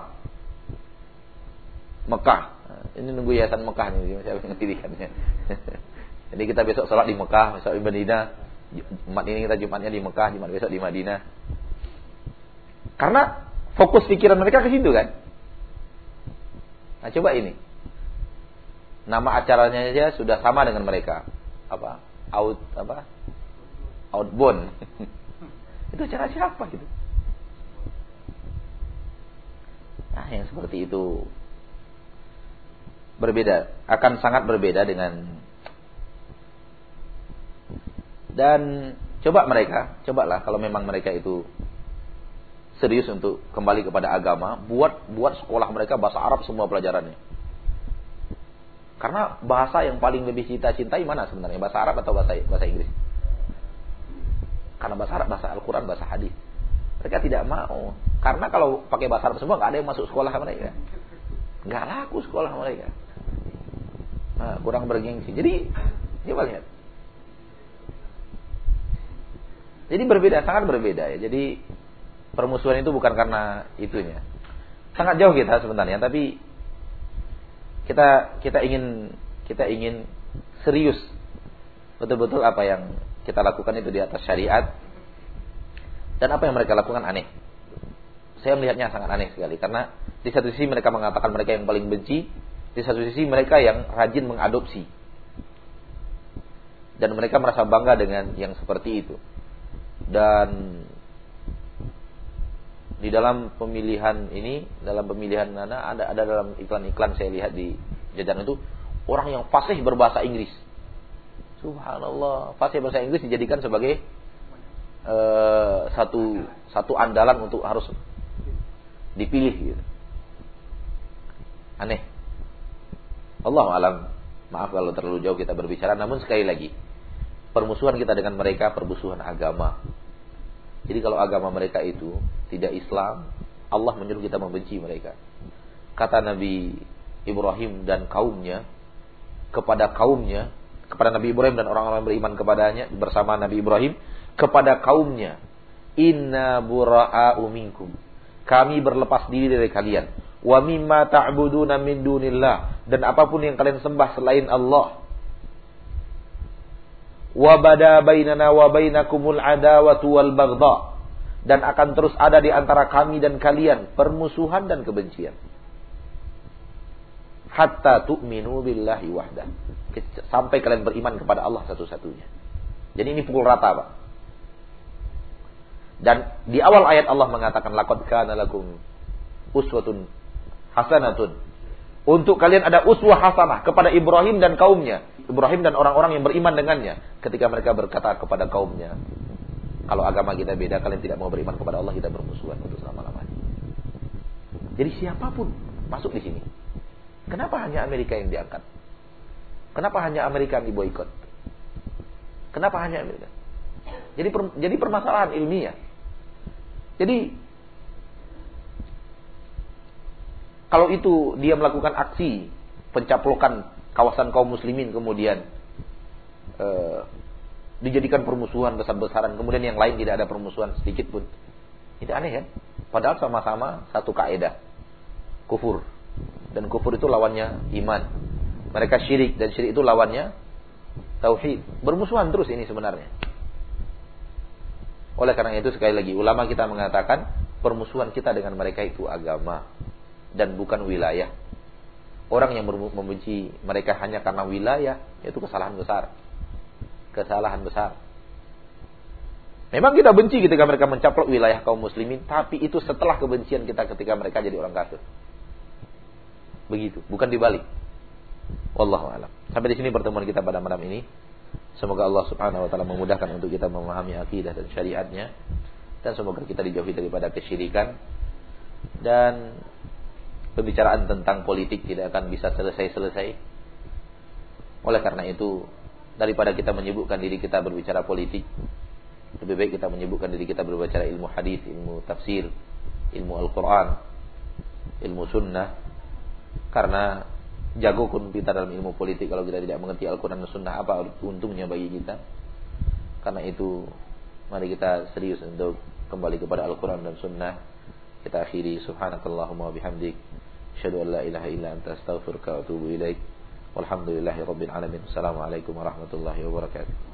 Mekah. Ini nunggu yayasan Mekah nih, siapa yang dirikannya. Jadi kita besok sholat di Mekah, besok di Madinah. Jumat ini kita Jumatnya di Mekah, Jumat besok di Madinah. Karena fokus pikiran mereka ke situ kan. Nah coba ini. Nama acaranya saja sudah sama dengan mereka. Apa? out apa outbound itu cara siapa gitu nah yang seperti itu berbeda akan sangat berbeda dengan dan coba mereka cobalah kalau memang mereka itu serius untuk kembali kepada agama buat buat sekolah mereka bahasa Arab semua pelajarannya karena bahasa yang paling lebih kita cintai mana sebenarnya? Bahasa Arab atau bahasa bahasa Inggris? Karena bahasa Arab, bahasa Al-Quran, bahasa hadis. Mereka tidak mau. Karena kalau pakai bahasa Arab semua nggak ada yang masuk sekolah mereka. Nggak laku sekolah mereka. Nah, kurang bergengsi. Jadi, coba lihat. Jadi berbeda, sangat berbeda ya. Jadi permusuhan itu bukan karena itunya. Sangat jauh kita sebenarnya, tapi kita kita ingin kita ingin serius betul-betul apa yang kita lakukan itu di atas syariat dan apa yang mereka lakukan aneh. Saya melihatnya sangat aneh sekali karena di satu sisi mereka mengatakan mereka yang paling benci, di satu sisi mereka yang rajin mengadopsi. Dan mereka merasa bangga dengan yang seperti itu. Dan di dalam pemilihan ini, dalam pemilihan nana ada ada dalam iklan-iklan saya lihat di jajaran itu orang yang fasih berbahasa Inggris. Subhanallah, fasih bahasa Inggris dijadikan sebagai uh, satu satu andalan untuk harus dipilih gitu. Aneh. Allah alam. Maaf kalau terlalu jauh kita berbicara, namun sekali lagi permusuhan kita dengan mereka permusuhan agama. Jadi kalau agama mereka itu tidak Islam, Allah menyuruh kita membenci mereka. Kata Nabi Ibrahim dan kaumnya kepada kaumnya, kepada Nabi Ibrahim dan orang-orang beriman kepadanya bersama Nabi Ibrahim kepada kaumnya, "Inna bura'a'u minkum." Kami berlepas diri dari kalian. Wa mimma ta'buduna min dunillah dan apa pun yang kalian sembah selain Allah. wa bada bainana wa bainakumul adawatu wal baghdha. Dan akan terus ada di antara kami dan kalian permusuhan dan kebencian. Hatta tu'minu billahi wahdah. Sampai kalian beriman kepada Allah satu-satunya. Jadi ini pukul rata Pak. Dan di awal ayat Allah mengatakan laqad kana lakum uswatun hasanatun untuk kalian ada uswah hasanah kepada Ibrahim dan kaumnya Ibrahim dan orang-orang yang beriman dengannya ketika mereka berkata kepada kaumnya, kalau agama kita beda, kalian tidak mau beriman kepada Allah, kita bermusuhan untuk selama-lamanya. Jadi siapa pun masuk di sini. Kenapa hanya Amerika yang diangkat? Kenapa hanya Amerika yang diboikot? Kenapa hanya Amerika? Jadi per, jadi permasalahan ilmiah. Jadi kalau itu dia melakukan aksi pencaplokan kawasan kaum muslimin kemudian e, dijadikan permusuhan besar-besaran kemudian yang lain tidak ada permusuhan sedikit pun. Itu aneh kan padahal sama-sama satu kaidah kufur. Dan kufur itu lawannya iman. Mereka syirik dan syirik itu lawannya tauhid. Bermusuhan terus ini sebenarnya. Oleh karena itu sekali lagi ulama kita mengatakan permusuhan kita dengan mereka itu agama dan bukan wilayah Orang yang membenci mereka hanya karena wilayah itu kesalahan besar. Kesalahan besar. Memang kita benci ketika mereka mencaplok wilayah kaum muslimin, tapi itu setelah kebencian kita ketika mereka jadi orang kafir. Begitu, bukan dibalik. Wallahu a'lam. Sampai di sini pertemuan kita pada malam ini. Semoga Allah Subhanahu wa taala memudahkan untuk kita memahami akidah dan syariatnya dan semoga kita dijauhi daripada kesyirikan dan pembicaraan tentang politik tidak akan bisa selesai-selesai. Oleh karena itu, daripada kita menyebutkan diri kita berbicara politik, lebih baik kita menyebutkan diri kita berbicara ilmu hadis, ilmu tafsir, ilmu Al-Quran, ilmu sunnah. Karena jago pun kita dalam ilmu politik kalau kita tidak mengerti Al-Quran dan sunnah apa untungnya bagi kita. Karena itu mari kita serius untuk kembali kepada Al-Quran dan sunnah. Kita akhiri subhanakallahumma bihamdik Asyhadu an la ilaha illa anta astaghfiruka wa atubu ilaik. Walhamdulillahi rabbil alamin. Assalamualaikum warahmatullahi wabarakatuh.